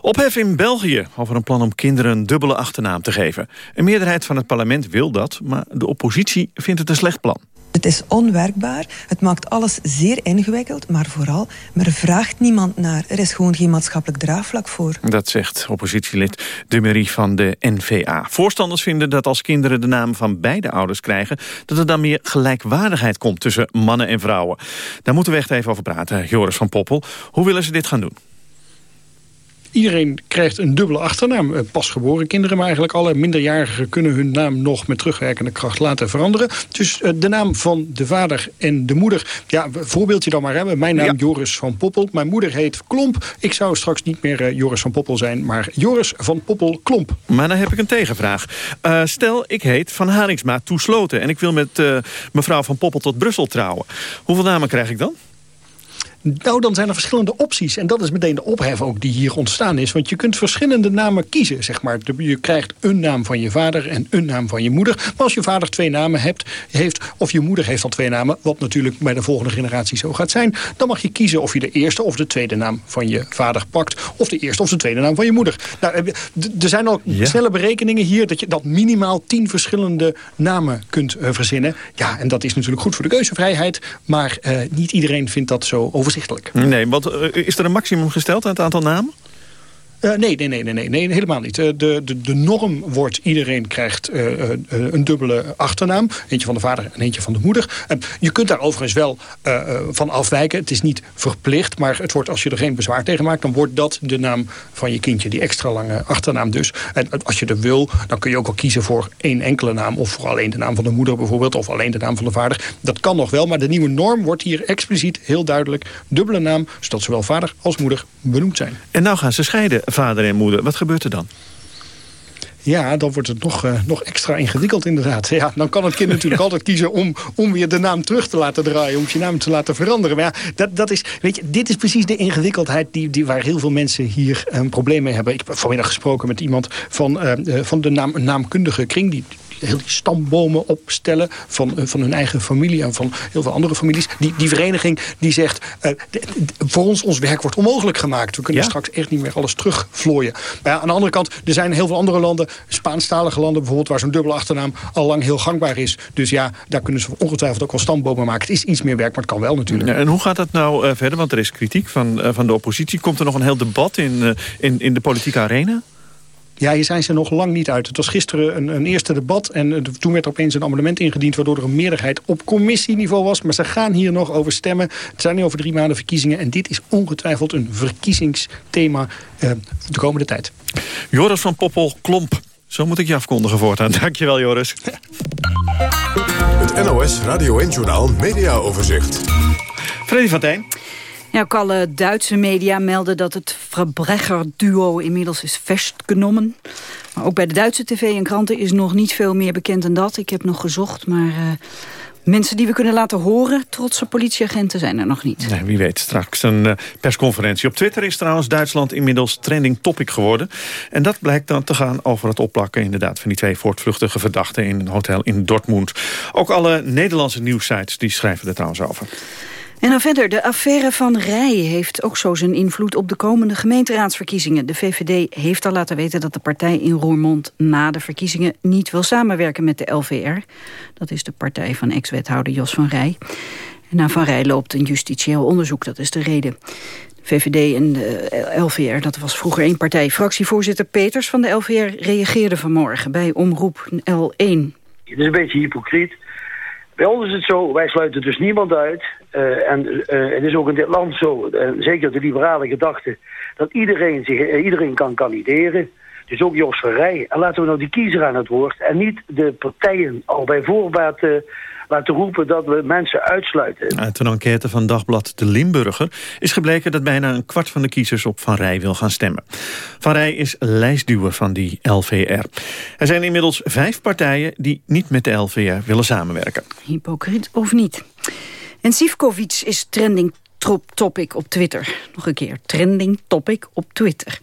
[SPEAKER 23] Ophef in België over een plan om kinderen een dubbele achternaam te geven. Een meerderheid van het parlement wil dat, maar de oppositie vindt het een slecht plan.
[SPEAKER 35] Het is onwerkbaar, het maakt alles zeer ingewikkeld, maar vooral, er vraagt niemand naar. Er is gewoon geen maatschappelijk draagvlak voor.
[SPEAKER 23] Dat zegt oppositielid De van de NVA. Voorstanders vinden dat als kinderen de naam van beide ouders krijgen... dat er dan meer gelijkwaardigheid komt tussen mannen en vrouwen. Daar moeten we echt even over praten, Joris van Poppel. Hoe willen ze dit gaan doen?
[SPEAKER 36] Iedereen krijgt een dubbele achternaam. Eh, Pasgeboren kinderen, maar eigenlijk alle minderjarigen... kunnen hun naam nog met terugwerkende kracht laten veranderen. Dus eh, de naam van de vader en de moeder. Ja, voorbeeldje dan maar hebben. Mijn naam Joris van Poppel. Mijn moeder heet Klomp. Ik zou straks niet meer eh, Joris van Poppel zijn... maar Joris van Poppel Klomp.
[SPEAKER 23] Maar dan heb ik een tegenvraag. Uh, stel, ik heet Van Haringsma Toesloten... en ik wil met uh, mevrouw van Poppel tot Brussel trouwen. Hoeveel namen krijg ik dan?
[SPEAKER 36] Nou, dan zijn er verschillende opties. En dat is meteen de ophef ook die hier ontstaan is. Want je kunt verschillende namen kiezen, zeg maar. Je krijgt een naam van je vader en een naam van je moeder. Maar als je vader twee namen hebt, heeft, of je moeder heeft al twee namen... wat natuurlijk bij de volgende generatie zo gaat zijn... dan mag je kiezen of je de eerste of de tweede naam van je vader pakt... of de eerste of de tweede naam van je moeder. Nou, eh, er zijn al snelle berekeningen hier... dat je dat minimaal tien verschillende namen kunt uh, verzinnen. Ja, en dat is natuurlijk goed voor de keuzevrijheid... maar uh, niet iedereen vindt dat zo
[SPEAKER 23] Nee, want is er een maximum gesteld aan het aantal namen?
[SPEAKER 36] Uh, nee, nee, nee, nee, nee, helemaal niet. Uh, de, de, de norm wordt, iedereen krijgt uh, een dubbele achternaam. Eentje van de vader en eentje van de moeder. je kunt daar overigens wel van afwijken. Het is niet verplicht, maar het wordt, als je er geen bezwaar tegen maakt... dan wordt dat de naam van je kindje, die extra lange achternaam dus. En als je er wil, dan kun je ook al kiezen voor één enkele naam... of voor alleen de naam van de moeder bijvoorbeeld, of alleen de naam van de vader. Dat kan nog wel, maar de nieuwe norm wordt hier expliciet heel duidelijk... dubbele naam, zodat zowel vader als moeder benoemd zijn.
[SPEAKER 23] En nou gaan ze scheiden vader en moeder. Wat gebeurt er dan?
[SPEAKER 36] Ja, dan wordt het nog, uh, nog extra ingewikkeld inderdaad. Ja, dan kan het kind natuurlijk altijd kiezen om, om weer de naam terug te laten draaien. Om je naam te laten veranderen. Maar ja, dat, dat is, weet je, dit is precies de ingewikkeldheid die, die, waar heel veel mensen hier een probleem mee hebben. Ik heb vanmiddag gesproken met iemand van, uh, van de naam, naamkundige kring. Die, heel die stambomen opstellen van, uh, van hun eigen familie en van heel veel andere families. Die, die vereniging die zegt, uh, voor ons, ons werk wordt onmogelijk gemaakt. We kunnen ja. straks echt niet meer alles terugvlooien. Maar ja, aan de andere kant, er zijn heel veel andere landen, Spaanstalige landen bijvoorbeeld, waar zo'n dubbele achternaam al lang heel gangbaar is. Dus ja, daar kunnen ze ongetwijfeld ook wel stambomen maken. Het is iets meer werk, maar het kan wel natuurlijk.
[SPEAKER 23] Ja, en hoe gaat dat nou uh, verder? Want er is kritiek van, van de oppositie. Komt er nog een heel debat in, in, in de politieke arena?
[SPEAKER 36] Ja, hier zijn ze nog lang niet uit. Het was gisteren een, een eerste debat en uh, toen werd opeens een amendement ingediend... waardoor er een meerderheid op commissieniveau was. Maar ze gaan hier nog over stemmen. Het zijn nu over drie maanden verkiezingen... en dit is ongetwijfeld een verkiezingsthema uh, de komende tijd.
[SPEAKER 23] Joris van Poppel-Klomp. Zo moet ik je afkondigen voortaan. Dankjewel, Joris.
[SPEAKER 1] Het NOS Radio 1-journaal Media Overzicht.
[SPEAKER 23] Freddy van Tijn.
[SPEAKER 37] Ja, ook alle Duitse media melden dat het Verbrecher-duo inmiddels is vastgenomen. Maar ook bij de Duitse tv en kranten is nog niet veel meer bekend dan dat. Ik heb nog gezocht, maar... Uh, Mensen die we kunnen laten horen, trotse politieagenten, zijn er nog niet.
[SPEAKER 23] Nee, wie weet, straks een uh, persconferentie. Op Twitter is trouwens Duitsland inmiddels trending topic geworden. En dat blijkt dan te gaan over het opplakken inderdaad, van die twee voortvluchtige verdachten in een hotel in Dortmund. Ook alle Nederlandse nieuwsites die schrijven er trouwens over.
[SPEAKER 37] En dan verder, de affaire van Rij heeft ook zo zijn invloed op de komende gemeenteraadsverkiezingen. De VVD heeft al laten weten dat de partij in Roermond na de verkiezingen niet wil samenwerken met de LVR. Dat is de partij van ex-wethouder Jos van Rij. En na Van Rij loopt een justitieel onderzoek, dat is de reden. De VVD en de LVR, dat was vroeger één partij. Fractievoorzitter Peters van de LVR reageerde vanmorgen bij Omroep L1.
[SPEAKER 38] Het is een beetje hypocriet. Bij ons is het zo, wij sluiten dus niemand uit. Uh, en uh, het is ook in dit land zo, uh, zeker de liberale gedachte, dat iedereen, zich, iedereen kan kandideren. Dus ook Jos Verrij. En laten we nou die kiezer aan het woord en niet de partijen al bij voorbaat laten roepen dat we mensen uitsluiten.
[SPEAKER 23] Uit een enquête van Dagblad De Limburger is gebleken dat bijna een kwart van de kiezers op Van Rij wil gaan stemmen. Van Rij is lijstduwer van die LVR. Er zijn inmiddels vijf partijen die niet met de LVR willen samenwerken.
[SPEAKER 37] Hypocriet of niet? En Sivkovic is trending topic op Twitter. Nog een keer, trending topic op Twitter.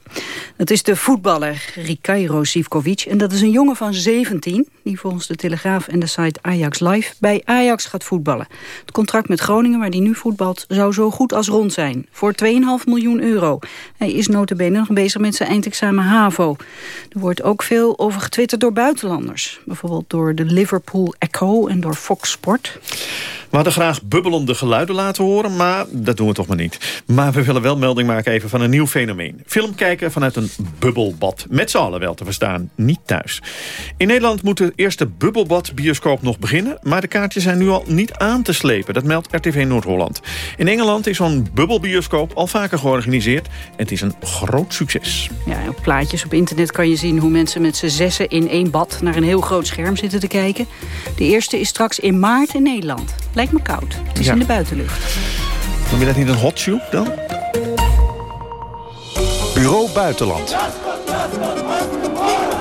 [SPEAKER 37] Dat is de voetballer Rikairo Sivkovic. En dat is een jongen van 17... die volgens de Telegraaf en de site Ajax Live bij Ajax gaat voetballen. Het contract met Groningen, waar hij nu voetbalt... zou zo goed als rond zijn. Voor 2,5 miljoen euro. Hij is notabene nog bezig met zijn eindexamen HAVO. Er wordt ook veel over getwitterd door buitenlanders. Bijvoorbeeld door de Liverpool Echo en door Fox Sport.
[SPEAKER 23] We hadden graag bubbelende geluiden laten horen, maar dat doen we toch maar niet. Maar we willen wel melding maken even van een nieuw fenomeen. Film kijken vanuit een bubbelbad. Met z'n allen wel te verstaan, niet thuis. In Nederland moet de eerste bubbelbad-bioscoop nog beginnen... maar de kaartjes zijn nu al niet aan te slepen. Dat meldt RTV Noord-Holland. In Engeland is zo'n bubbelbioscoop al vaker georganiseerd. Het is een groot succes.
[SPEAKER 37] Ja, op plaatjes op internet kan je zien hoe mensen met z'n zessen in één bad... naar een heel groot scherm zitten te kijken. De eerste is straks in maart in Nederland. Lijkt me koud. Het is ja. in de buitenlucht.
[SPEAKER 23] Noem je dat niet een hot shoe dan?
[SPEAKER 1] Bureau Buitenland.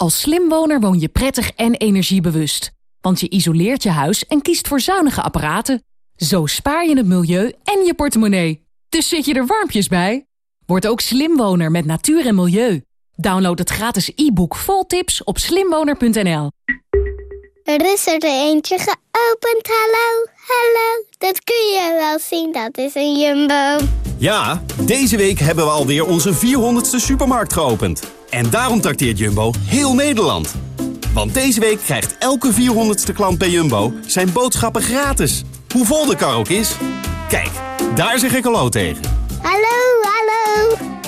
[SPEAKER 22] Als slimwoner woon je prettig en energiebewust. Want je isoleert je huis en kiest voor zuinige apparaten. Zo spaar je het milieu en je portemonnee. Dus zit je er warmpjes bij? Word ook slimwoner met natuur en milieu. Download het gratis e-book vol tips op slimwoner.nl.
[SPEAKER 39] Er is er eentje geopend, hallo, hallo. Dat kun je wel zien, dat is een jumbo.
[SPEAKER 40] Ja, deze week hebben we alweer onze 400ste supermarkt geopend. En daarom trakteert Jumbo heel Nederland. Want deze week krijgt elke 400ste klant bij Jumbo zijn boodschappen gratis. Hoe vol de kar ook is. Kijk, daar zeg ik hallo tegen.
[SPEAKER 39] Hallo, hallo.